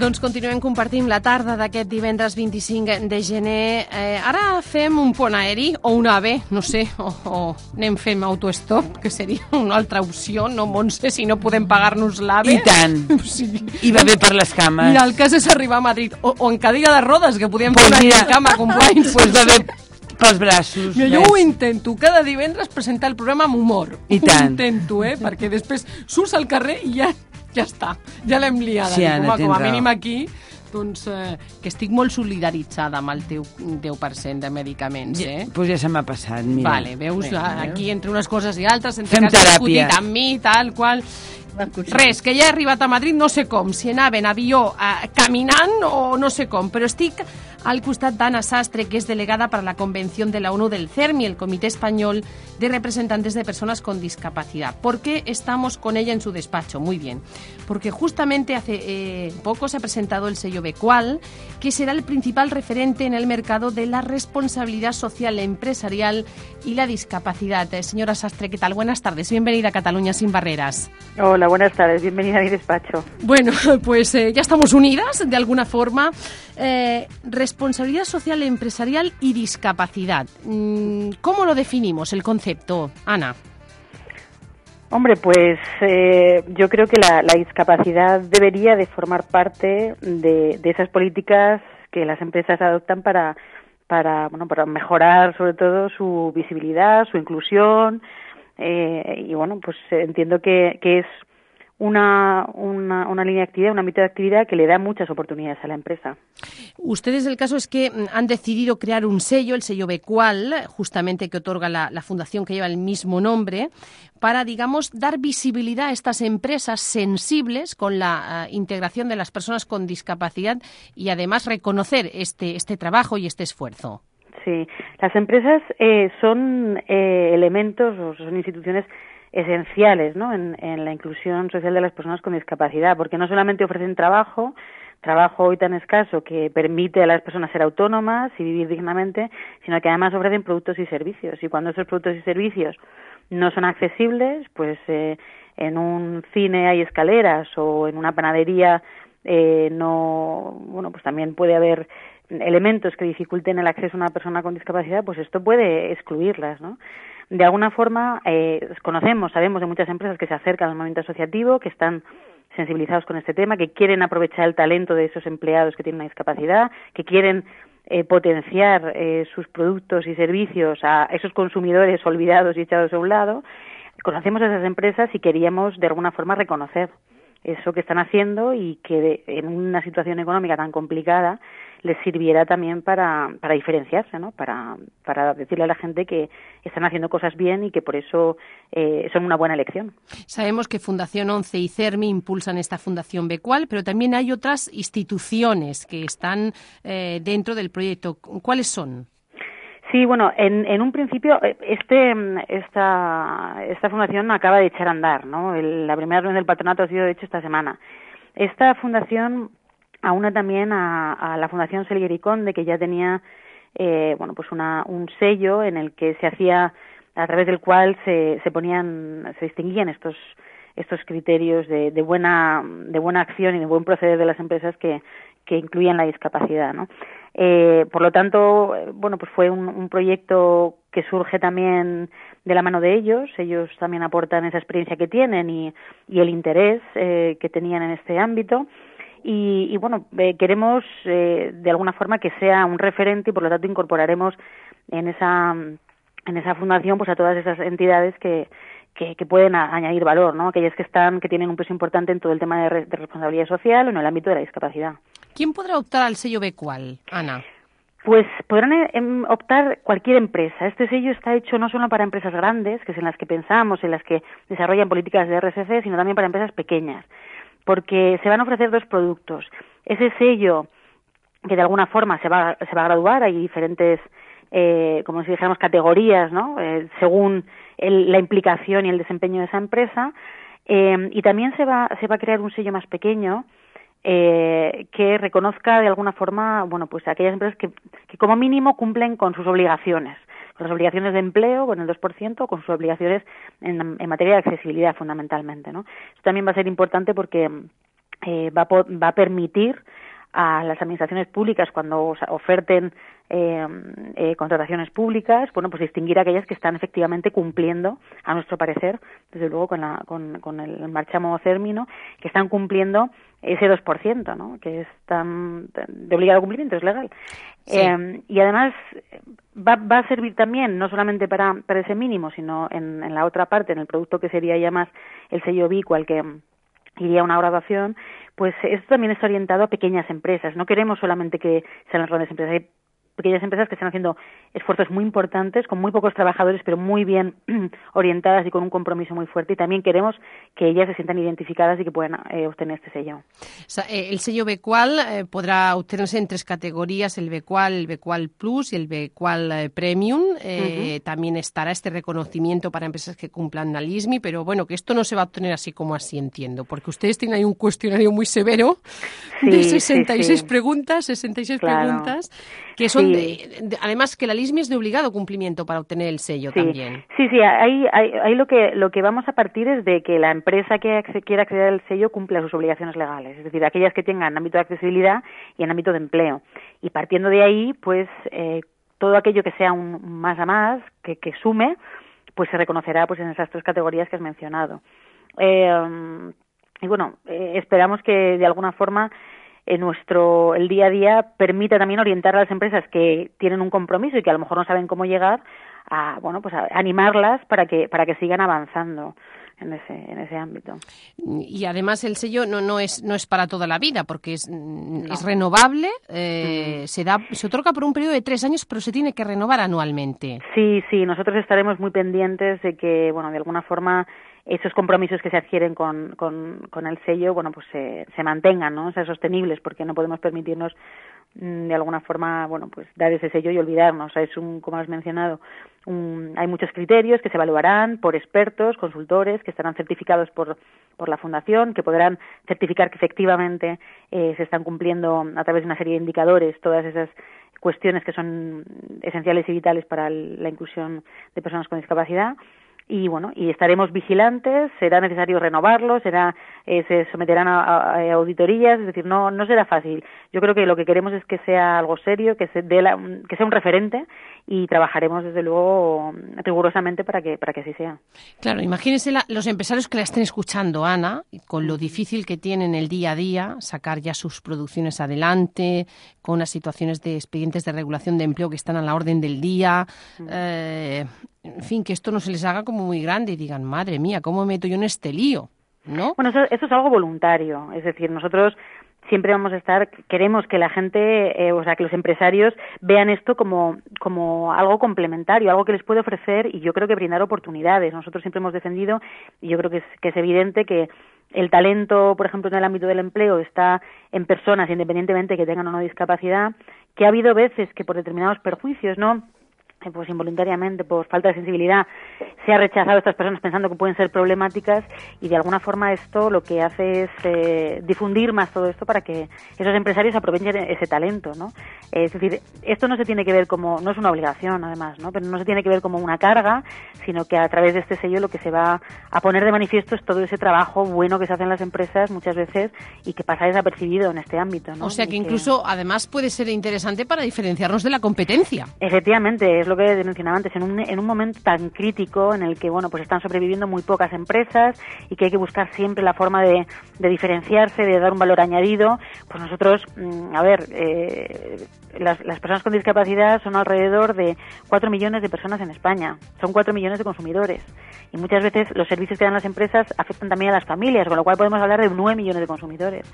Speaker 3: Doncs continuem compartint la tarda d'aquest divendres 25 de gener. Eh, ara fem un pont aeri o un AVE, no sé, o, o anem fent autostop, que seria una altra opció, no, Montse, si no podem pagar-nos l'AVE.
Speaker 6: I tant.
Speaker 3: Sí.
Speaker 6: I va bé per les cames.
Speaker 3: Mira, el cas és arribar a Madrid, o, o en cadira de rodes, que podíem
Speaker 6: Pues
Speaker 3: fer una cama compliance.
Speaker 6: Pues va bé pels braços.
Speaker 3: Jo, jo ho intento, cada divendres presentar el programa amb humor.
Speaker 6: I
Speaker 3: Ho
Speaker 6: tant.
Speaker 3: intento, eh? Perquè després surts al carrer i ja, ja està. Ja l'hem liada.
Speaker 6: Sí,
Speaker 3: Dic, home, com a
Speaker 6: raó.
Speaker 3: mínim aquí doncs, eh, que estic molt solidaritzada amb el teu 10% de medicaments, eh?
Speaker 6: Pues ja se m'ha passat, mira.
Speaker 3: Vale, veus,
Speaker 6: Vinga,
Speaker 3: aquí entre unes coses i altres, entre
Speaker 6: Fem
Speaker 3: que has
Speaker 6: teràpia.
Speaker 3: discutit amb mi, tal qual... Res, que ja he arribat a Madrid, no sé com, si anava en avió eh, caminant o no sé com, però estic al costat d'Anna Sastre, que es delegada para la Convención de la ONU del CERMI, el Comité Español de Representantes de Personas con Discapacidad. ¿Por qué estamos con ella en su despacho? Muy bien, porque justamente hace eh, poco se ha presentado el sello Becual, que será el principal referente en el mercado de la responsabilidad social empresarial y la discapacidad. Eh, señora Sastre, ¿qué tal? Buenas tardes, bienvenida a Cataluña sin barreras.
Speaker 11: Hola, buenas tardes, bienvenida a mi despacho.
Speaker 3: Bueno, pues eh, ya estamos unidas de alguna forma. Eh, responsabilidad social empresarial y discapacidad. Mm, ¿Cómo lo definimos el concepto, Ana?
Speaker 13: Hombre, pues eh, yo creo que la, la discapacidad debería de formar parte de, de esas políticas que las empresas adoptan para, para, bueno, para mejorar sobre todo su visibilidad, su inclusión eh, y bueno, pues entiendo que, que es una, una, una línea de actividad, un ámbito de actividad que le da muchas oportunidades a la empresa.
Speaker 3: Ustedes el caso es que mm, han decidido crear un sello, el sello Becual, justamente que otorga la, la fundación que lleva el mismo nombre, para, digamos, dar visibilidad a estas empresas sensibles con la eh, integración de las personas con discapacidad y además reconocer este, este trabajo y este esfuerzo.
Speaker 13: Sí, las empresas eh, son eh, elementos o son instituciones esenciales ¿no? en, la inclusión social de las personas con discapacidad, porque no solamente ofrecen trabajo, trabajo hoy tan escaso que permite a las personas ser autónomas y vivir dignamente, sino que además ofrecen productos y servicios. Y cuando esos productos y servicios no son accesibles, pues eh, en un cine hay escaleras o en una panadería eh, no, bueno, pues también puede haber elementos que dificulten el acceso a una persona con discapacidad, pues esto puede excluirlas, ¿no? De alguna forma, eh, conocemos, sabemos de muchas empresas que se acercan al movimiento asociativo, que están sensibilizados con este tema, que quieren aprovechar el talento de esos empleados que tienen una discapacidad, que quieren eh, potenciar eh, sus productos y servicios a esos consumidores olvidados y echados a un lado. Conocemos a esas empresas y queríamos de alguna forma reconocer eso que están haciendo y que en una situación económica tan complicada les sirviera también para, para diferenciarse, ¿no? Para, para decirle a la gente que están haciendo cosas bien y que por eso eh, son una buena elección.
Speaker 3: Sabemos que Fundación 11 y CERMI impulsan esta Fundación Becual, pero también hay otras instituciones que están eh, dentro del proyecto. ¿Cuáles son?
Speaker 13: Sí, bueno, en, en un principio eh, este mm, esta esta fundación acaba de echar a andar, ¿no? El- la primera reunión del patronato ha sido de hecho esta semana. Esta fundación aúna también a, a la Fundación Selieri Conde que ya tenía eh, bueno pues una, un sello en el que se hacía a través del cual se, se ponían se distinguían estos estos criterios de, de buena de buena acción y de buen proceder de las empresas que, que incluían la discapacidad, ¿no? Eh, por lo tanto, eh, bueno, pues fue un, proyecto que surge también de la mano de ellos. Ellos también aportan esa experiencia que tienen y, el interés eh, que tenían en este ámbito. Y, y bueno, eh, queremos eh, de alguna forma que sea un referente y por lo tanto incorporaremos en esa en esa fundación pues a todas esas entidades que, que, pueden añadir valor, ¿no? Aquellas que están que tienen un peso importante en todo el tema de responsabilidad social o en el ámbito de la discapacidad.
Speaker 3: ¿Quién podrá optar al sello Becual, Ana?
Speaker 13: Pues podrán eh, em, optar cualquier empresa. Este sello está hecho no solo para empresas grandes, que es en las que pensamos, en las que desarrollan políticas de RSC, sino también para empresas pequeñas, porque se van a ofrecer dos productos. Ese sello que de alguna forma se va, se va a graduar, hay diferentes, eh, como si dijéramos, categorías, ¿no? Eh, según el- la implicación y el desempeño de esa empresa, eh, y también se va, se va a crear un sello más pequeño, eh, que reconozca de alguna forma, bueno, pues aquellas empresas que, que como mínimo cumplen con sus obligaciones, con las obligaciones de empleo, con el 2%, con sus obligaciones en, en materia de accesibilidad fundamentalmente, ¿no? Esto también va a ser importante porque eh, va, va a permitir a las administraciones públicas cuando oferten eh, eh, contrataciones públicas, bueno, pues distinguir aquellas que están efectivamente cumpliendo, a nuestro parecer, desde luego con, la, con, con el marchamo término, que están cumpliendo ese 2%, ¿no? que es tan, tan- de obligado cumplimiento, es legal.
Speaker 3: Sí.
Speaker 13: Eh, y además va, va a servir también, no solamente para, para ese mínimo, sino en, en la otra parte, en el producto que sería ya más el sello BICO, al que iría a una graduación, pues esto también está orientado a pequeñas empresas. No queremos solamente que sean las grandes empresas. Hay pequeñas empresas que están haciendo esfuerzos muy importantes, con muy pocos trabajadores, pero muy bien orientadas y con un compromiso muy fuerte. Y también queremos que ellas se sientan identificadas y que puedan eh, obtener este sello.
Speaker 3: O sea, eh, el sello Becual eh, podrá obtenerse en tres categorías, el Becual, el Becual Plus y el Becual eh, Premium. Eh, También estará este reconocimiento para empresas que cumplan la LISMI, pero bueno, que esto no se va a obtener así como así, entiendo, porque ustedes tienen ahí un cuestionario muy severo de
Speaker 13: Sí, sí,
Speaker 3: 66
Speaker 13: sí.
Speaker 3: preguntas, 66
Speaker 13: Claro.
Speaker 3: preguntas, que son,
Speaker 13: Sí.
Speaker 3: de- de- además que la LISMI es de obligado cumplimiento para obtener el sello
Speaker 13: Sí,
Speaker 3: también.
Speaker 13: sí, sí, ahí, ahí, ahí lo que lo que vamos a partir es de que la empresa que quiera acceder al sello cumpla sus obligaciones legales, es decir, aquellas que tengan ámbito de accesibilidad y en ámbito de empleo. Y partiendo de ahí, pues eh, todo aquello que sea un más a más, que, que sume, pues se reconocerá pues en esas tres categorías que has mencionado. Eh, y bueno, eh, esperamos que de alguna forma en nuestro el día a día permita también orientar a las empresas que tienen un compromiso y que a lo mejor no saben cómo llegar a bueno pues a animarlas para que para que sigan avanzando en ese en ese ámbito.
Speaker 3: Y además el sello no, no es no es para toda la vida porque es, mm, es renovable, eh, se da se otorga por un periodo de tres años, pero se tiene que renovar anualmente.
Speaker 13: Sí, sí, nosotros estaremos muy pendientes de que, bueno, de alguna forma esos compromisos que se adquieren con, con, con el sello, bueno, pues se, se mantengan, ¿no? Sean sostenibles, porque no podemos permitirnos mm, de alguna forma, bueno, pues dar ese sello y olvidarnos. Es un, como has mencionado, un- hay muchos criterios que se evaluarán por expertos, consultores, que estarán certificados por, por la Fundación, que podrán certificar que efectivamente eh, se están cumpliendo a través de una serie de indicadores todas esas cuestiones que son esenciales y vitales para la inclusión de personas con discapacidad. Y bueno, y estaremos vigilantes, será necesario renovarlo, será eh, se someterán a, a- a auditorías, es decir, no no será fácil. Yo creo que lo que queremos es que sea algo serio, que se dé la- que sea un referente y trabajaremos desde luego rigurosamente para que para que así sea.
Speaker 3: Claro, imagínense la- los empresarios que la estén escuchando, Ana, con lo difícil que tienen el día a día, sacar ya sus producciones adelante, con unas situaciones de expedientes de regulación de empleo que están a la orden del día. eh, en fin, que esto no se les haga como muy grande y digan, madre mía, ¿cómo me meto yo en este lío? ¿No?
Speaker 13: Bueno, eso, eso es algo voluntario, es decir, nosotros siempre vamos a estar, queremos que la gente, eh, o sea, que los empresarios vean esto como, como algo complementario, algo que les puede ofrecer y yo creo que brindar oportunidades. Nosotros siempre hemos defendido, y yo creo que es, que es evidente que el talento, por ejemplo, en el ámbito del empleo está en personas, independientemente que tengan o no discapacidad, que ha habido veces que por determinados perjuicios, ¿no? Pues involuntariamente, por falta de sensibilidad, se ha rechazado a estas personas pensando que pueden ser problemáticas y de alguna forma esto lo que hace es eh, difundir más todo esto para que esos empresarios aprovechen ese talento, ¿no? Es decir, esto no se tiene que ver como, no es una obligación además, ¿no? Pero no se tiene que ver como una carga, sino que a través de este sello lo que se va a poner de manifiesto es todo ese trabajo bueno que se hace en las empresas muchas veces y que pasa desapercibido en este ámbito, ¿no?
Speaker 3: O sea que incluso, además, puede ser interesante para diferenciarnos de la competencia.
Speaker 13: Efectivamente, es lo que mencionaba antes, en un, en un momento tan crítico en el que bueno pues están sobreviviendo muy pocas empresas y que hay que buscar siempre la forma de, de diferenciarse, de dar un valor añadido, pues nosotros, mm, a ver, eh, las, las personas con discapacidad son alrededor de 4 millones de personas en España, son 4 millones de consumidores y muchas veces los servicios que dan las empresas afectan también a las familias, con lo cual podemos hablar de 9 millones de consumidores.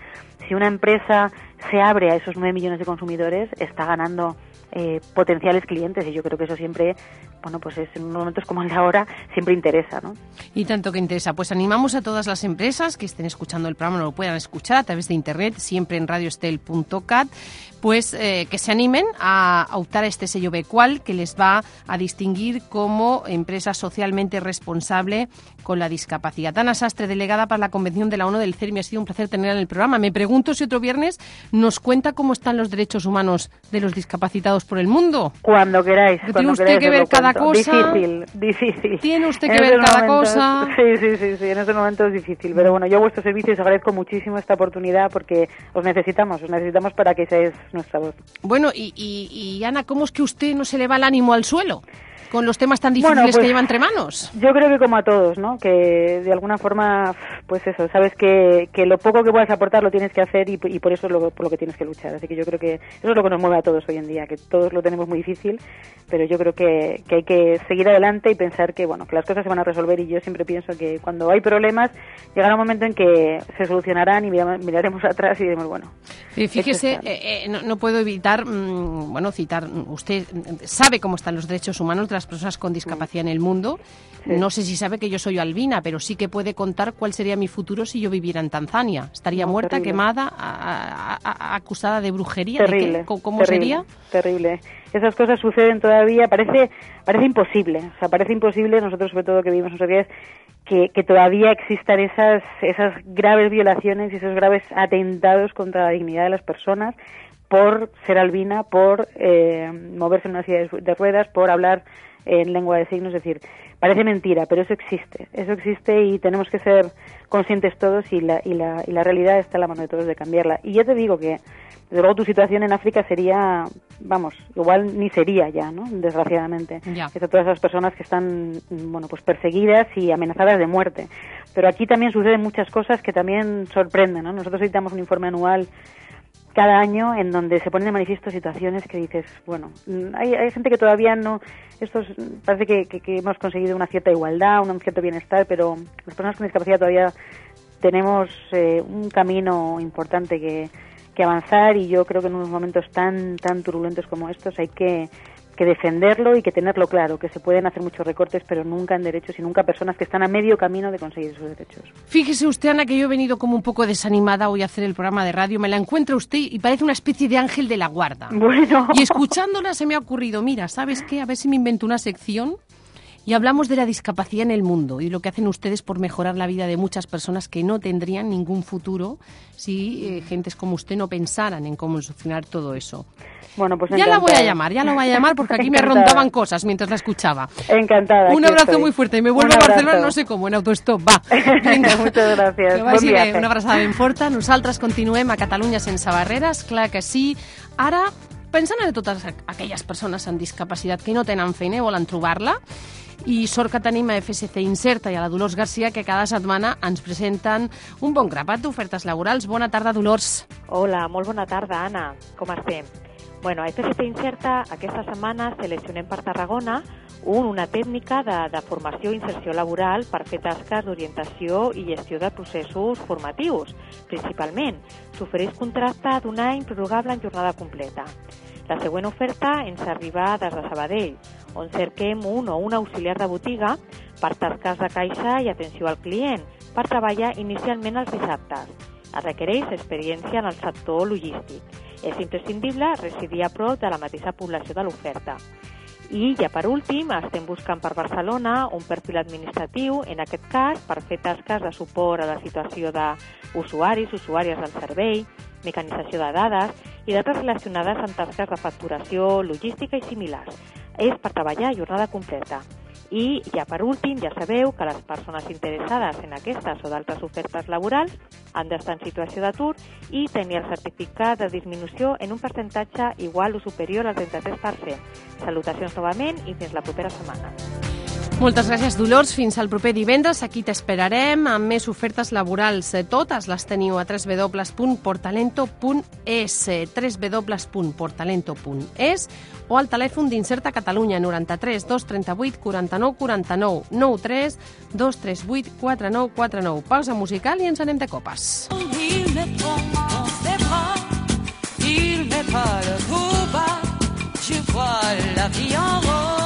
Speaker 13: Si una empresa se abre a esos 9 millones de consumidores, está ganando eh, potenciales clientes y yo creo que eso siempre, bueno, pues es en momentos como el de ahora, siempre interesa, ¿no?
Speaker 3: Y tanto que interesa. Pues animamos a todas las empresas que estén escuchando el programa, lo puedan escuchar a través de internet, siempre en radioestel.cat, pues eh, que se animen a, optar a este sello Becual que les va a distinguir como empresa socialmente responsable con la discapacidad. Ana Sastre, delegada para la Convención de la ONU del CERMI, ha sido un placer tenerla en el programa. Me pregunto si otro viernes nos cuenta cómo están los derechos humanos de los discapacitados por el mundo.
Speaker 13: Cuando queráis.
Speaker 3: Tiene
Speaker 13: cuando
Speaker 3: usted
Speaker 13: queráis
Speaker 3: que ver cada
Speaker 13: cuento.
Speaker 3: cosa.
Speaker 13: Difícil, difícil.
Speaker 3: Tiene usted que ver cada cosa.
Speaker 13: Sí, sí, sí, sí, en estos momentos es difícil. Pero bueno, yo a vuestro servicio os agradezco muchísimo esta oportunidad porque os necesitamos, os necesitamos para que seáis
Speaker 3: Bueno, y, y, y, Ana, ¿cómo es que usted no se le va el ánimo al suelo con los temas tan difíciles
Speaker 13: Bueno, pues,
Speaker 3: que lleva entre manos?
Speaker 13: Yo creo que como a todos, ¿no? Que de alguna forma, pues eso, sabes que, que lo poco que puedas aportar lo tienes que hacer y, y por eso es lo, por lo que tienes que luchar. Así que yo creo que eso es lo que nos mueve a todos hoy en día, que todos lo tenemos muy difícil, pero yo creo que, que hay que seguir adelante y pensar que, bueno, que las cosas se van a resolver y yo siempre pienso que cuando hay problemas llegará un momento en que se solucionarán y mira- miraremos atrás y diremos, bueno,
Speaker 3: Eh, Fíjese, eh, eh, no, no puedo evitar, mm, bueno, citar, mm, usted mm, sabe cómo están los derechos humanos de las personas con discapacidad en el mundo. No sé si sabe que yo soy albina, pero sí que puede contar cuál sería mi futuro si yo viviera en Tanzania. ¿Estaría
Speaker 13: No,
Speaker 3: muerta,
Speaker 13: terrible.
Speaker 3: quemada, a- a- a- acusada de brujería?
Speaker 13: Terrible.
Speaker 3: ¿Cómo- ¿Cómo
Speaker 13: terrible,
Speaker 3: sería?
Speaker 13: Terrible. Esas cosas suceden todavía, parece parece imposible, o sea, parece imposible, nosotros sobre todo que vivimos en sociedades, que, que todavía existan esas, esas graves violaciones y esos graves atentados contra la dignidad de las personas por ser albina, por eh, moverse en una silla de, ruedas, por hablar en lengua de signos, es decir, parece mentira, pero eso existe, eso existe y tenemos que ser conscientes todos y la, y la, y la realidad está en la mano de todos de cambiarla. Y ya te digo que, desde luego, tu situación en África sería, vamos, igual ni sería ya, ¿no? Desgraciadamente.
Speaker 3: Ya.
Speaker 13: Es a todas esas personas que están, bueno, pues perseguidas y amenazadas de muerte. Pero aquí también suceden muchas cosas que también sorprenden, ¿no? Nosotros editamos un informe anual cada año en donde se ponen de manifiesto situaciones que dices, bueno, mm, hay, hay gente que todavía no, esto es- parece que, que- que hemos conseguido una cierta igualdad, un cierto bienestar, pero las personas con discapacidad todavía tenemos eh, un camino importante que, que avanzar y yo creo que en unos momentos tan tan turbulentos como estos hay que, que defenderlo y que tenerlo claro, que se pueden hacer muchos recortes, pero nunca en derechos y nunca personas que están a medio camino de conseguir sus derechos.
Speaker 3: Fíjese usted, Ana, que yo he venido como un poco desanimada hoy a hacer el programa de radio. Me la encuentra usted y parece una especie de ángel de la guarda.
Speaker 13: Bueno.
Speaker 3: Y escuchándola se me ha ocurrido, mira, ¿sabes qué? A ver si me invento una sección y hablamos de la discapacidad en el mundo y lo que hacen ustedes por mejorar la vida de muchas personas que no tendrían ningún futuro si eh, gentes como usted no pensaran en cómo solucionar todo eso.
Speaker 13: Bueno, pues
Speaker 3: ya la voy a
Speaker 13: encantada.
Speaker 3: llamar, ya la voy a llamar porque aquí me
Speaker 13: Encantada.
Speaker 3: rondaban cosas mientras la escuchaba.
Speaker 13: Encantada.
Speaker 3: Un abrazo
Speaker 13: estoy.
Speaker 3: muy fuerte y me vuelvo a Barcelona, no sé cómo, en autostop, va. Vinga.
Speaker 13: Muchas gràcies.
Speaker 3: Que
Speaker 13: Bon
Speaker 3: vagi bé,
Speaker 13: viatge.
Speaker 3: una abraçada ben forta. Nosaltres continuem a Catalunya sense barreres, clar que sí. Ara, pensant en totes aqu- aquelles persones amb discapacitat que no tenen feina i volen trobar-la, i sort que tenim a FSC Incerta i a la Dolors Garcia, que cada setmana ens presenten un bon grapat d'ofertes laborals. Bona tarda, Dolors.
Speaker 14: Hola, molt bona tarda, Anna. Com estem? Bueno, a FSC Incerta aquesta setmana seleccionem per Tarragona un, una tècnica de, de formació i inserció laboral per fer tasques d'orientació i gestió de processos formatius, principalment. S'ofereix contracte d'un any prorrogable en jornada completa. La següent oferta ens arriba des de Sabadell, on cerquem un o una auxiliar de botiga per tasques de caixa i atenció al client, per treballar inicialment els dissabtes. Es requereix experiència en el sector logístic. És imprescindible residir a prop de la mateixa població de l'oferta. I ja per últim, estem buscant per Barcelona un perfil administratiu, en aquest cas per fer tasques de suport a la situació d'usuaris, usuàries del servei, mecanització de dades i d'altres relacionades amb tasques de facturació, logística i similars. És per treballar a jornada completa. I ja per últim, ja sabeu que les persones interessades en aquestes o d'altres ofertes laborals han d'estar en situació d'atur i tenir el certificat de disminució en un percentatge igual o superior al 33%. Salutacions novament i fins la propera setmana.
Speaker 3: Moltes gràcies, Dolors. Fins al proper divendres. Aquí t'esperarem amb més ofertes laborals. Eh, Totes les teniu a www.portalento.es www.portalento.es o al telèfon d'Incerta Catalunya 93 238 49 49 93 238 49 49. Pausa musical i ens anem de copes.
Speaker 7: Il il met pas coup bas, je vois la vie en rose.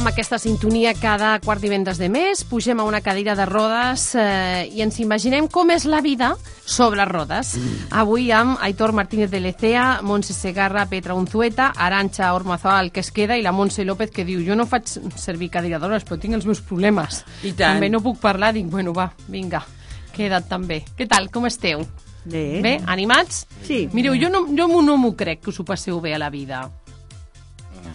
Speaker 3: Amb aquesta sintonia cada quart divendres de mes pugem a una cadira de rodes eh, i ens imaginem com és la vida sobre rodes. Avui amb Aitor Martínez de Lecea, Montse Segarra, Petra Unzueta, Arancha Ormazábal, que es queda, i la Montse López, que diu jo no faig servir cadiradores, però tinc els meus problemes.
Speaker 6: I tant.
Speaker 3: També no puc parlar, dic, bueno, va, vinga, queda't també. Què tal, com esteu?
Speaker 2: Bé.
Speaker 3: Bé, animats?
Speaker 2: Sí.
Speaker 3: Mireu, jo no, jo no m'ho crec que us ho passeu bé a la vida.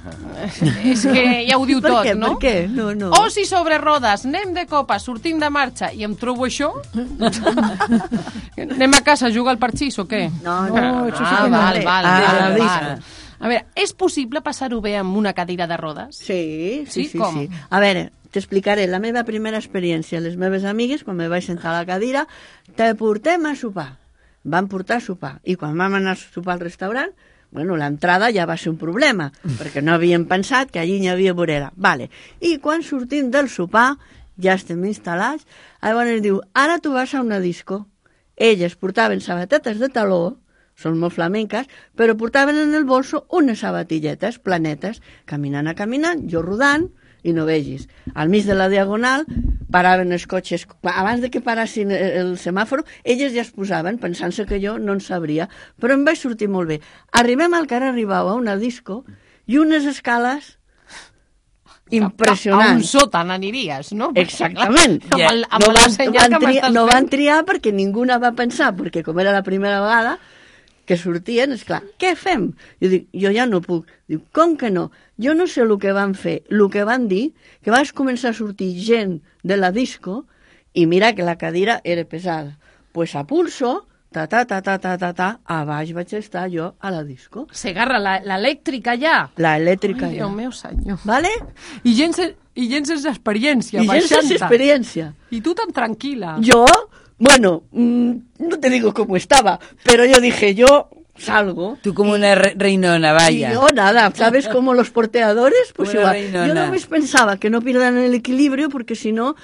Speaker 3: És que ja ho diu
Speaker 2: Per
Speaker 3: tot,
Speaker 2: què?
Speaker 3: no?
Speaker 2: Per què? No, no.
Speaker 3: Oci sobre rodes, anem de copa, sortim de marxa i em trobo això? anem a casa a jugar al parxís o què?
Speaker 2: No,
Speaker 9: no, això sí
Speaker 3: ah,
Speaker 9: que no.
Speaker 3: val, val,
Speaker 2: Ah,
Speaker 3: val, val.
Speaker 2: vista.
Speaker 3: A veure, és possible passar-ho bé amb una cadira de rodes?
Speaker 2: Sí, sí,
Speaker 3: Sí?
Speaker 2: sí.
Speaker 3: Com?
Speaker 2: sí. A veure, t'explicaré la meva primera experiència. Les meves amigues, quan me vaig sentar a la cadira, te portem a sopar. Van portar a sopar. I quan vam anar a sopar al restaurant, bueno, l'entrada ja va ser un problema, perquè no havíem pensat que allí hi havia vorera. Vale. I quan sortim del sopar, ja estem instal·lats, llavors diu, ara tu vas a una disco. Elles portaven sabatetes de taló, són molt flamenques, però portaven en el bolso unes sabatilletes planetes, caminant a caminant, jo rodant, i no vegis. Al mig de la diagonal paraven els cotxes, abans de que parassin el semàforo, elles ja es posaven, pensant-se que jo no en sabria, però em vaig sortir molt bé. Arribem al carrer Ribau a una disco i unes escales
Speaker 3: A un sòtan aniries, no?
Speaker 2: Exactament.
Speaker 3: clar, Amb, el, amb
Speaker 2: no, van,
Speaker 3: que
Speaker 2: triar, no van triar perquè ningú va pensar, perquè com era la primera vegada que sortien, és clar, què fem? Jo dic, jo ja no puc. Diu, com que no? Jo no sé el que van fer, el que van dir, que vas començar a sortir gent de la disco i mira que la cadira era pesada. Pues a pulso, ta ta ta ta ta ta ta, a baix vaig estar jo a la disco.
Speaker 3: Segarra, la- l'elèctrica ja.
Speaker 2: La elèctrica
Speaker 3: Ai,
Speaker 2: ja.
Speaker 3: Déu meu senyor.
Speaker 2: Vale?
Speaker 3: I gent, se- i gent sense experiència,
Speaker 2: I gent sense experiència.
Speaker 3: I tu tan tranquil·la.
Speaker 2: Yo, bueno, mm, no te digo cómo estaba, pero yo dije, yo salgo.
Speaker 6: Tú como una re- reinona, vaya.
Speaker 2: Y yo nada, ¿sabes? Como los porteadores, pues
Speaker 6: una
Speaker 2: igual. Yo no pensaba que no pierdan el equilibrio porque si no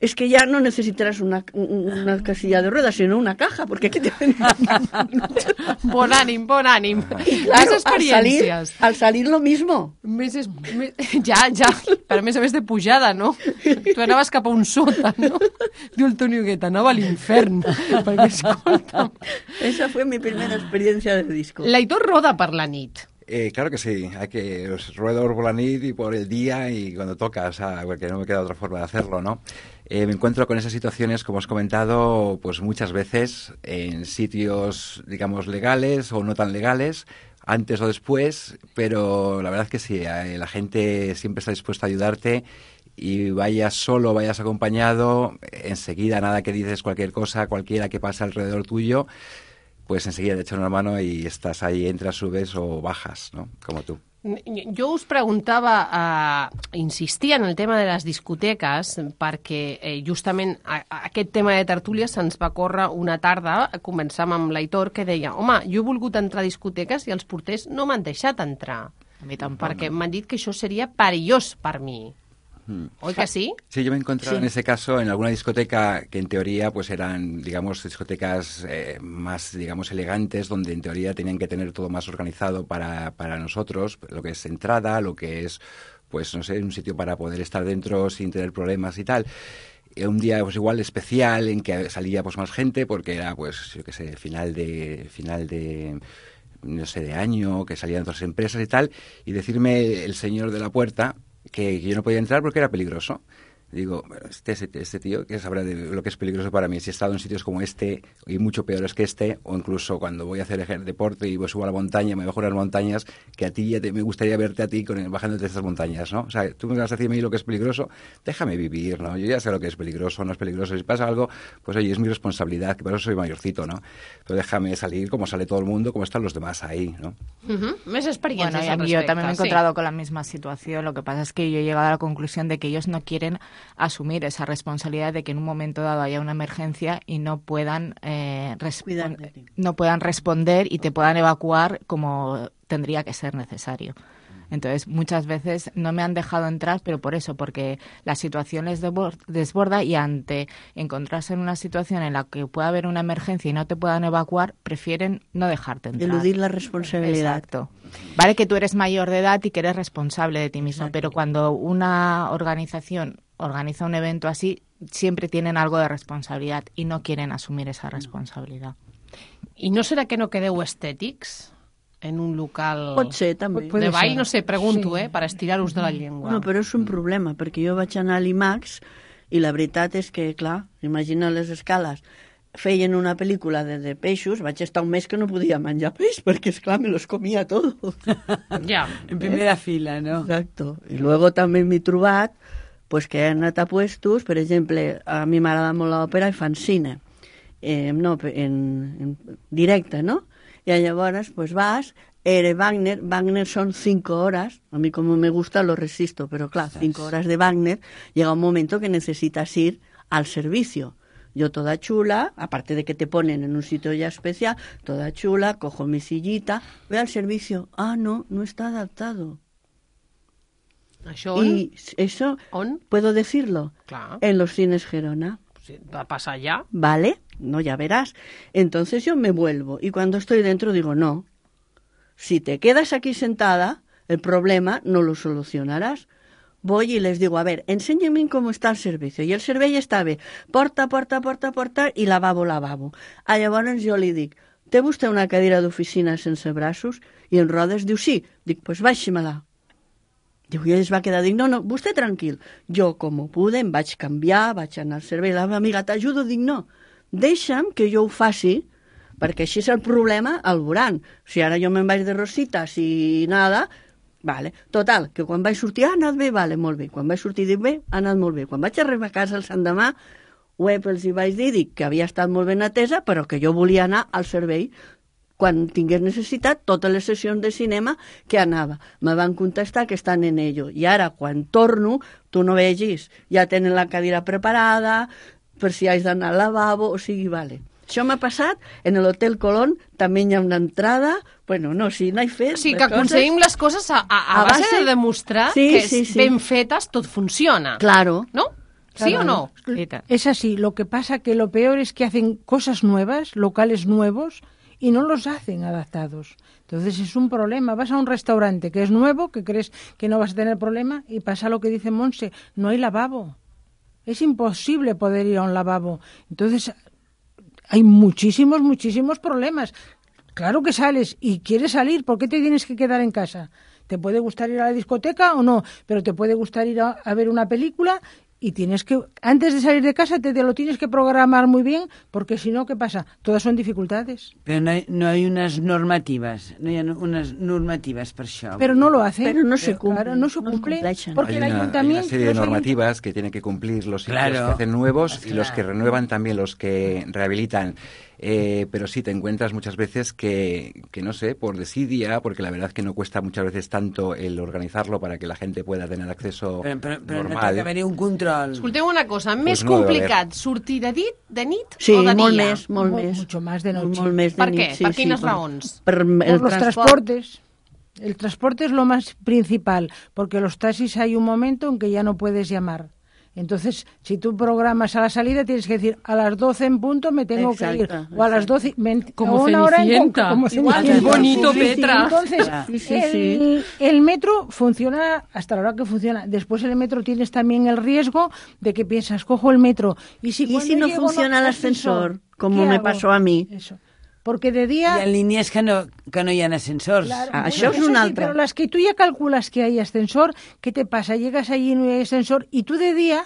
Speaker 2: es que ya no necesitarás una, un- una casilla de ruedas, sino una caja, porque aquí te
Speaker 3: Bon ànim, bon ànim.
Speaker 2: Claro,
Speaker 3: Més
Speaker 2: al salir,
Speaker 3: experiències.
Speaker 2: al salir lo mismo.
Speaker 3: Més, és, més, ja, ja, però a més a més de pujada, no? Tu anaves cap a un sota, no? Diu el Toni Huguet, anava a l'infern, perquè escolta'm.
Speaker 2: Esa fue mi primera experiencia de disco.
Speaker 3: L'Aitor roda per la nit.
Speaker 10: Eh, claro que sí, hay que os ruedo por la nit y por el día y cuando toca, o sea, porque no me queda otra forma de hacerlo, ¿no? Eh, me encuentro con esas situaciones, como he comentado, pues muchas veces en sitios, digamos, legales o no tan legales, antes o después, pero la verdad es que sí, eh, la gente siempre está dispuesta a ayudarte y vayas solo, vayas acompañado, enseguida nada que dices cualquier cosa, cualquiera que pase alrededor tuyo, pues enseguida te echan una mano y estás ahí, entras, subes o bajas, ¿no? Como tú.
Speaker 3: Jo us preguntava, eh, insistia en el tema de les discoteques, perquè eh, justament a, a aquest tema de tertúlia se'ns va córrer una tarda, començàvem amb l'Aitor, que deia, home, jo he volgut entrar a discoteques i els porters no m'han deixat entrar.
Speaker 8: A mi tampoc.
Speaker 3: Perquè m'han dit que això seria perillós per mi.
Speaker 10: Mm.
Speaker 3: Oi que sí?
Speaker 10: Sí, yo me he encontrado
Speaker 3: Sí.
Speaker 10: en ese caso en alguna discoteca que en teoría pues eran, digamos, discotecas eh, más, digamos, elegantes, donde en teoría tenían que tener todo más organizado para, para nosotros, lo que es entrada, lo que es, pues, no sé, un sitio para poder estar dentro sin tener problemas y tal. Un día pues igual especial en que salía pues más gente porque era pues yo qué sé final de final de no sé de año que salían otras empresas y tal y decirme el señor de la puerta que, yo no podía entrar porque era peligroso digo "Bueno, este, este, este tío que sabrá de lo que es peligroso para mí si he estado en sitios como este y mucho peores que este o incluso cuando voy a hacer deporte y pues subo a la montaña me bajo las montañas que a ti ya te- me gustaría verte a ti con el- bajándote de estas montañas no o sea tú me vas a decirme a mí lo que es peligroso déjame vivir no yo ya sé lo que es peligroso no es peligroso si pasa algo pues oye es mi responsabilidad que por eso soy mayorcito no pero déjame salir como sale todo el mundo como están los demás ahí no
Speaker 3: Uh -huh. Més experiències
Speaker 8: Bueno, y a
Speaker 3: al
Speaker 8: mí yo también me he
Speaker 3: sí.
Speaker 8: encontrado con la misma situación. Lo que pasa es que yo he llegado a la conclusión de que ellos no quieren asumir esa responsabilidad de que en un momento dado haya una emergencia y no puedan eh, no puedan responder y te puedan evacuar como tendría que ser necesario. Entonces, muchas veces no me han dejado entrar, pero por eso, porque la situación les desborda y ante encontrarse en una situación en la que pueda haber una emergencia y no te puedan evacuar, prefieren no dejarte entrar.
Speaker 2: Eludir la responsabilidad.
Speaker 8: Exacto. Vale que tú eres mayor de edad y que eres responsable de ti mismo, pero cuando una organización organiza un evento así, siempre tienen algo de responsabilidad y no quieren asumir esa responsabilidad.
Speaker 3: I no serà que no quedeu estètics en un local
Speaker 2: Pot ser, també.
Speaker 3: de ball? No sé, pregunto,
Speaker 2: Sí.
Speaker 3: eh, per estirar-us de la llengua.
Speaker 2: Bueno, però és un problema, perquè jo vaig anar a l'IMAX i la veritat és que, clar, imagina les escales, feien una pel·lícula de, de peixos, vaig estar un mes que no podia menjar peix, perquè, és clar me los comia todo.
Speaker 3: Ja.
Speaker 6: En primera fila, no?
Speaker 2: Exacto. I luego també m'he trobat pues, que he anat a puestos, per exemple, a mi m'agrada molt l'òpera i fan cine, eh, no, en, en directe, no? I llavors pues, vas, era Wagner, Wagner son cinco horas, a mí como me gusta lo resisto, pero claro, cinco horas de Wagner, llega un momento que necesitas ir al servicio. Yo toda chula, aparte de que te ponen en un sitio ya especial, toda chula, cojo mi sillita, voy al servicio. Ah, no, no está adaptado.
Speaker 3: Això on?
Speaker 2: Y eso, ¿puedo decirlo? En los cines Gerona.
Speaker 3: Sí, va passar allà.
Speaker 2: ¿Vale? No, ya verás. Entonces yo me vuelvo y cuando estoy dentro digo, no, si te quedas aquí sentada, el problema no lo solucionarás. Voy y les digo, a ver, enséñenme cómo está el servicio. I el servei està bé. Porta, porta, porta, porta i lavabo, lavabo. Ah, llavors jo li dic, té vostè una cadira d'oficina sense braços? I en rodes diu, sí. Dic, pues baixi-me-la. Diu, i ell es va quedar, dic, no, no, vostè tranquil. Jo, com ho pude, em vaig canviar, vaig anar al servei, la meva amiga, t'ajudo? Dic, no, deixa'm que jo ho faci, perquè així és el problema al volant. Si ara jo me'n vaig de rositas i nada, vale. Total, que quan vaig sortir, ha anat bé, vale, molt bé. Quan vaig sortir, dic, bé, ha anat molt bé. Quan vaig arribar a casa el Sant demà, web els hi vaig dir, dic que havia estat molt ben atesa, però que jo volia anar al servei quan tingués necessitat totes les sessions de cinema que anava. Me van contestar que estan en ello. I ara, quan torno, tu no vegis, ja tenen la cadira preparada, per si haig d'anar al lavabo, o sigui, vale. Això m'ha passat en l'Hotel Colón, també hi ha una entrada, bueno, no, si n'he fet...
Speaker 3: O sigui, que aconseguim les coses a, a, a,
Speaker 2: A
Speaker 3: base,
Speaker 2: base-
Speaker 3: de demostrar
Speaker 2: Sí,
Speaker 3: que
Speaker 2: sí,
Speaker 3: sí,
Speaker 2: sí.
Speaker 3: ben fetes tot funciona.
Speaker 2: Claro.
Speaker 3: No? ¿Sí o no?
Speaker 9: Es así. Lo que pasa que lo peor es que hacen cosas nuevas, locales nuevos, y no los hacen adaptados. Entonces es un problema. Vas a un restaurante que es nuevo, que crees que no vas a tener problema, y pasa lo que dice Monse, no hay lavabo. Es imposible poder ir a un lavabo. Entonces hay muchísimos, muchísimos problemas. Claro que sales y quieres salir, ¿por qué te tienes que quedar en casa? Te puede gustar ir a la discoteca o no, pero te puede gustar ir a, a ver una película y tienes que, antes de salir de casa, te, te lo tienes que programar muy bien, porque si no, ¿qué pasa? Todas son dificultades.
Speaker 6: Però no hi, no hi ha unes normatives, no hi ha unes normatives per això.
Speaker 9: Pero no lo hacen.
Speaker 2: Pero no se cumple.
Speaker 9: Claro, no se cumple. porque
Speaker 10: hay,
Speaker 9: el
Speaker 10: una, hay una
Speaker 9: ayuntamiento.
Speaker 10: serie de
Speaker 9: ayunt-
Speaker 10: normativas que tienen que cumplir los sitios
Speaker 6: Claro.
Speaker 10: que hacen nuevos
Speaker 6: Pues
Speaker 10: y los que renuevan también los que rehabilitan. Eh, pero sí, te encuentras muchas veces que, que, no sé, por desidia, porque la verdad es que no cuesta muchas veces tanto el organizarlo para que la gente pueda tener acceso
Speaker 6: Però, però, però no té
Speaker 10: normal.
Speaker 6: d'haver-hi un control.
Speaker 3: Escolteu una cosa, més
Speaker 10: no
Speaker 3: complicat sortir de dit, de nit
Speaker 2: Sí,
Speaker 3: o de
Speaker 2: molt
Speaker 3: dia?
Speaker 2: més, molt
Speaker 9: Mu-
Speaker 2: més.
Speaker 9: mucho más de noche.
Speaker 2: Molt més de
Speaker 3: Per què?
Speaker 2: nit, sí,
Speaker 3: Per
Speaker 2: sí,
Speaker 3: quines
Speaker 2: per-
Speaker 3: raons?
Speaker 2: Per
Speaker 9: Por
Speaker 2: el
Speaker 9: los
Speaker 2: transport.
Speaker 9: transportes. El transporte es lo más principal, porque los taxis hay un momento en que ya no puedes llamar. Entonces, si tú programas a la salida, tienes que decir a las 12 en punto me tengo que ir. O a las 12, ven-
Speaker 3: Como
Speaker 9: una hora en como
Speaker 3: Igual, qué bonito,
Speaker 9: Sí, sí, sí.
Speaker 3: Petra.
Speaker 9: Entonces,
Speaker 2: Sí, sí,
Speaker 9: el,
Speaker 2: sí.
Speaker 9: el metro funciona hasta la hora que funciona. Después el metro tienes también el riesgo de que piensas, cojo el metro. Y si,
Speaker 2: ¿Y
Speaker 9: cuando
Speaker 2: si no
Speaker 9: llego
Speaker 2: funciona el ascensor? Como
Speaker 9: ¿Qué
Speaker 2: me
Speaker 9: hago?
Speaker 2: pasó a mí.
Speaker 9: Eso. Porque de
Speaker 6: Hi
Speaker 9: día...
Speaker 6: ha línies que no, que no hi ha ascensors.
Speaker 9: Claro,
Speaker 2: Ah, això és
Speaker 9: sí,
Speaker 2: altra.
Speaker 9: Pero las que tú ya calculas que hay ascensor, ¿qué te pasa? Llegas allí y no hay ascensor y tú de día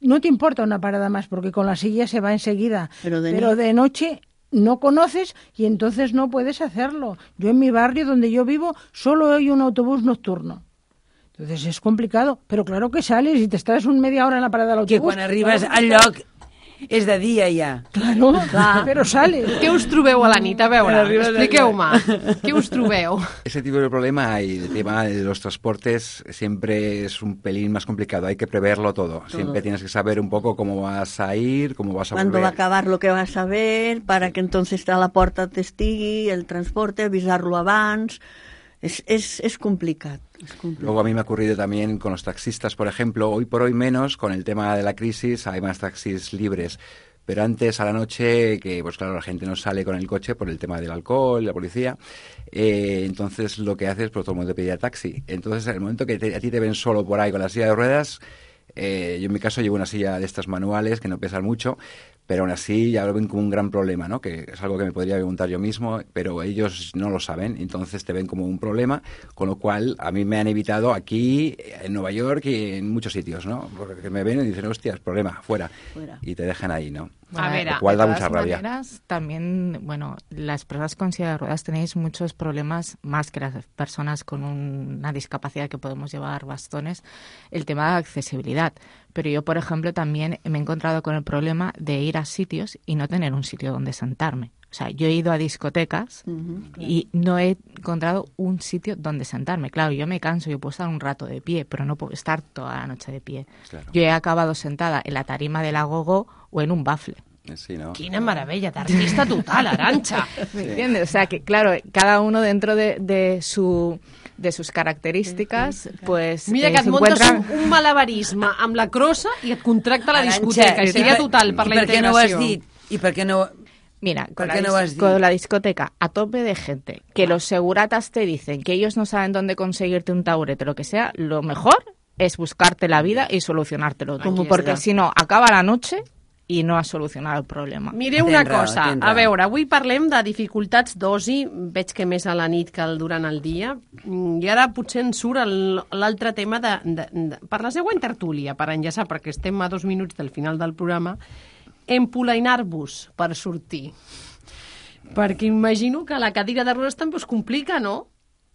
Speaker 9: no te importa una parada más porque con la silla se va enseguida.
Speaker 2: Pero de
Speaker 9: de noche no conoces y entonces no puedes hacerlo. Yo en mi barrio donde yo vivo solo hay un autobús nocturno. Entonces es complicado, pero claro que sales y te estás un media hora en la parada del
Speaker 6: Que
Speaker 9: autobús.
Speaker 6: quan arribes
Speaker 9: Claro
Speaker 6: al
Speaker 9: que
Speaker 6: lloc és de dia ja.
Speaker 9: Claro, pero sales.
Speaker 3: Què us trobeu a la nit? A veure, expliqueu-me. Què us trobeu?
Speaker 10: Ese tipo de problema y el tema de los transportes siempre es un pelín más complicado. Hay que preverlo todo. Siempre tienes que saber un poco cómo vas a ir, cómo vas a
Speaker 2: Cuándo va a acabar lo que vas a ver, para que entonces a la porta te estigui, el transporte, avisar-lo abans... És, és complicat. És complicat.
Speaker 10: Luego a mí me ha ocurrido también con los taxistas, por ejemplo, hoy por hoy menos, con el tema de la crisis hay más taxis libres. Pero antes a la noche, que pues claro, la gente no sale con el coche por el tema del alcohol, la policía, eh, entonces lo que haces, pues todo el mundo te pedía taxi. Entonces, en el momento que te- a ti te ven solo por ahí con la silla de ruedas, eh, yo en mi caso llevo una silla de estas manuales que no pesan mucho, pero aún así ya lo ven como un gran problema, ¿no? Que es algo que me podría preguntar yo mismo, pero ellos no lo saben, entonces te ven como un problema, con lo cual a mí me han evitado aquí, en Nueva York y en muchos sitios, ¿no? Porque me ven y dicen, hostias, problema, fuera.
Speaker 2: Fuera.
Speaker 10: Y te dejan ahí, ¿no?
Speaker 3: A ver,
Speaker 10: Lo cual
Speaker 8: de
Speaker 10: da
Speaker 8: todas
Speaker 10: mucha rabia.
Speaker 8: maneras, también, bueno, las personas con silla de ruedas tenéis muchos problemas más que las personas con un- una discapacidad que podemos llevar bastones, el tema de accesibilidad. Pero yo, por ejemplo, también me he encontrado con el problema de ir a sitios y no tener un sitio donde sentarme. O sea, yo he ido a discotecas y no he encontrado un sitio donde sentarme. Claro, yo me canso, yo puedo estar un rato de pie, pero no puedo estar toda la noche de pie.
Speaker 10: Claro.
Speaker 8: Yo he acabado sentada en la tarima de la gogo o en un bafle.
Speaker 10: Eh, Sí, ¿no?
Speaker 3: Quina meravella, d'artista total, Arancha.
Speaker 8: ¿Me entiendes? O sea, que claro, cada uno dentro de, de su de sus características, pues
Speaker 3: Mira
Speaker 8: eh,
Speaker 3: que et
Speaker 8: se
Speaker 3: muntes
Speaker 8: encuentran...
Speaker 3: un, un malabarisme amb la crossa i et contracta la
Speaker 6: Arantxa,
Speaker 3: discoteca. I
Speaker 6: i
Speaker 3: seria
Speaker 6: per-
Speaker 3: total per
Speaker 6: i
Speaker 3: la
Speaker 6: per què no ho has
Speaker 3: integració.
Speaker 6: dit? I per què no...
Speaker 8: Mira,
Speaker 6: ¿Por
Speaker 8: con,
Speaker 6: qué
Speaker 8: la,
Speaker 6: no
Speaker 8: con la discoteca a tope de gente, que los seguratas te dicen que ellos no saben dónde conseguirte un taburete, lo que sea, lo mejor es buscarte la vida y solucionártelo tú.
Speaker 3: Aquí
Speaker 8: Porque si no, acaba la noche y no has solucionado el problema.
Speaker 3: Mireu una
Speaker 6: raó,
Speaker 3: cosa, a veure, avui parlem de dificultats d'oci, veig que més a la nit que el durant el dia, Mm, i ara potser ens surt l'altre tema de, de, de, per la següent tertúlia, per enllaçar, perquè estem a dos minuts del final del programa, empolainar-vos per sortir. Perquè imagino que la cadira de rodes també us complica, no?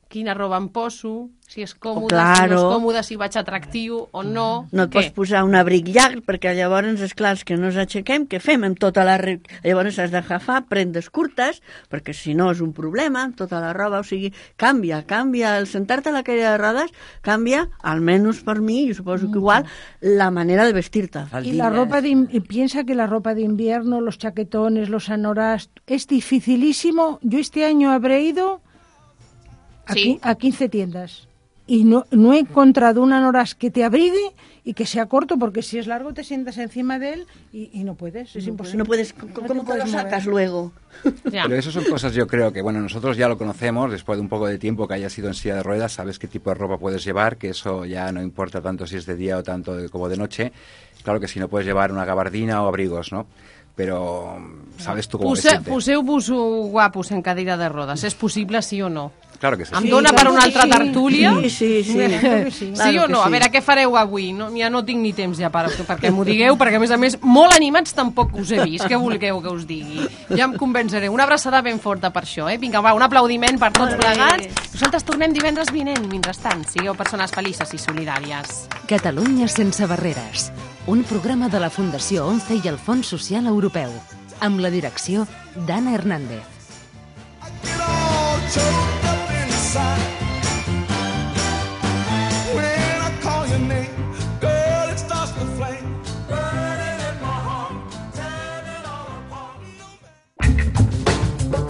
Speaker 3: Quina roba em poso, si és còmode, si no
Speaker 2: Claro.
Speaker 3: és còmode, si vaig atractiu o no.
Speaker 2: No et
Speaker 3: Què?
Speaker 2: pots posar un abric llarg, perquè llavors, és clar, que nos aixequem, què fem amb tota la... Llavors has d'agafar prendes curtes, perquè si no és un problema, tota la roba, o sigui, canvia, canvia, el sentar-te a la cadira de rodes canvia, almenys per mi, jo suposo que igual, la manera de vestir-te.
Speaker 9: Y la ropa de piensa que la ropa de invierno, los chaquetones, los anoras, es dificilísimo. Yo este año habré ido a,
Speaker 3: Sí.
Speaker 9: a 15 tiendas y no, no he encontrado una horas que te abrigue y que sea corto, porque si es largo te sientas encima de él y, y no puedes, es
Speaker 2: No
Speaker 9: imposible.
Speaker 2: No puedes,
Speaker 9: No
Speaker 2: ¿cómo
Speaker 9: puedes
Speaker 2: lo
Speaker 9: mover.
Speaker 2: sacas luego?
Speaker 10: Pero eso son cosas, yo creo que, bueno, nosotros ya lo conocemos, después de un poco de tiempo que hayas ido en silla de ruedas, sabes qué tipo de ropa puedes llevar, que eso ya no importa tanto si es de día o tanto de- como de noche. Claro que si no puedes llevar una gabardina o abrigos, ¿no? Pero sabes tú cómo te
Speaker 3: Pose,
Speaker 10: sientes.
Speaker 3: Poseu-vos guapos en cadira de rodes. És possible, sí o no?
Speaker 10: Claro que sí.
Speaker 3: Em dóna per una altra
Speaker 2: sí,
Speaker 3: tertúlia?
Speaker 2: sí, sí, sí, sí.
Speaker 3: Sí
Speaker 2: Claro
Speaker 3: o
Speaker 2: que
Speaker 3: no? A
Speaker 2: sí.
Speaker 3: veure, què fareu avui? No, ja no tinc ni temps ja per, perquè m'ho digueu, perquè a més a més, molt animats tampoc us he vist. Què vulgueu que us digui? Ja em convenceré. Una abraçada ben forta per això, eh? Vinga, va, un aplaudiment per tots plegats. Nosaltres tornem divendres vinent. Mentrestant, sigueu persones felices i solidàries.
Speaker 1: Catalunya sense barreres. Un programa de la Fundació ONCE i el Fons Social Europeu. Amb la direcció d'Anna Hernández.
Speaker 4: choked I it all apart.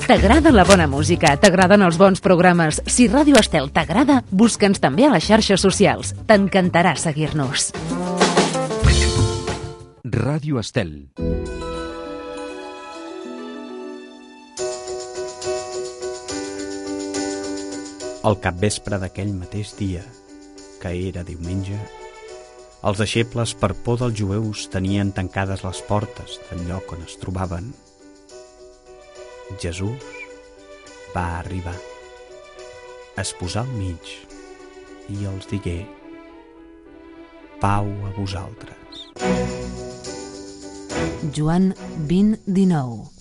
Speaker 1: T'agrada la bona música? T'agraden els bons programes? Si Ràdio Estel t'agrada, busca'ns també a les xarxes socials. T'encantarà seguir-nos.
Speaker 15: Ràdio Estel.
Speaker 16: Al capvespre d'aquell mateix dia, que era diumenge, els deixebles per por dels jueus tenien tancades les portes del lloc on es trobaven. Jesús va arribar, es posà al mig i els digué Pau a vosaltres.
Speaker 1: Joan 20 19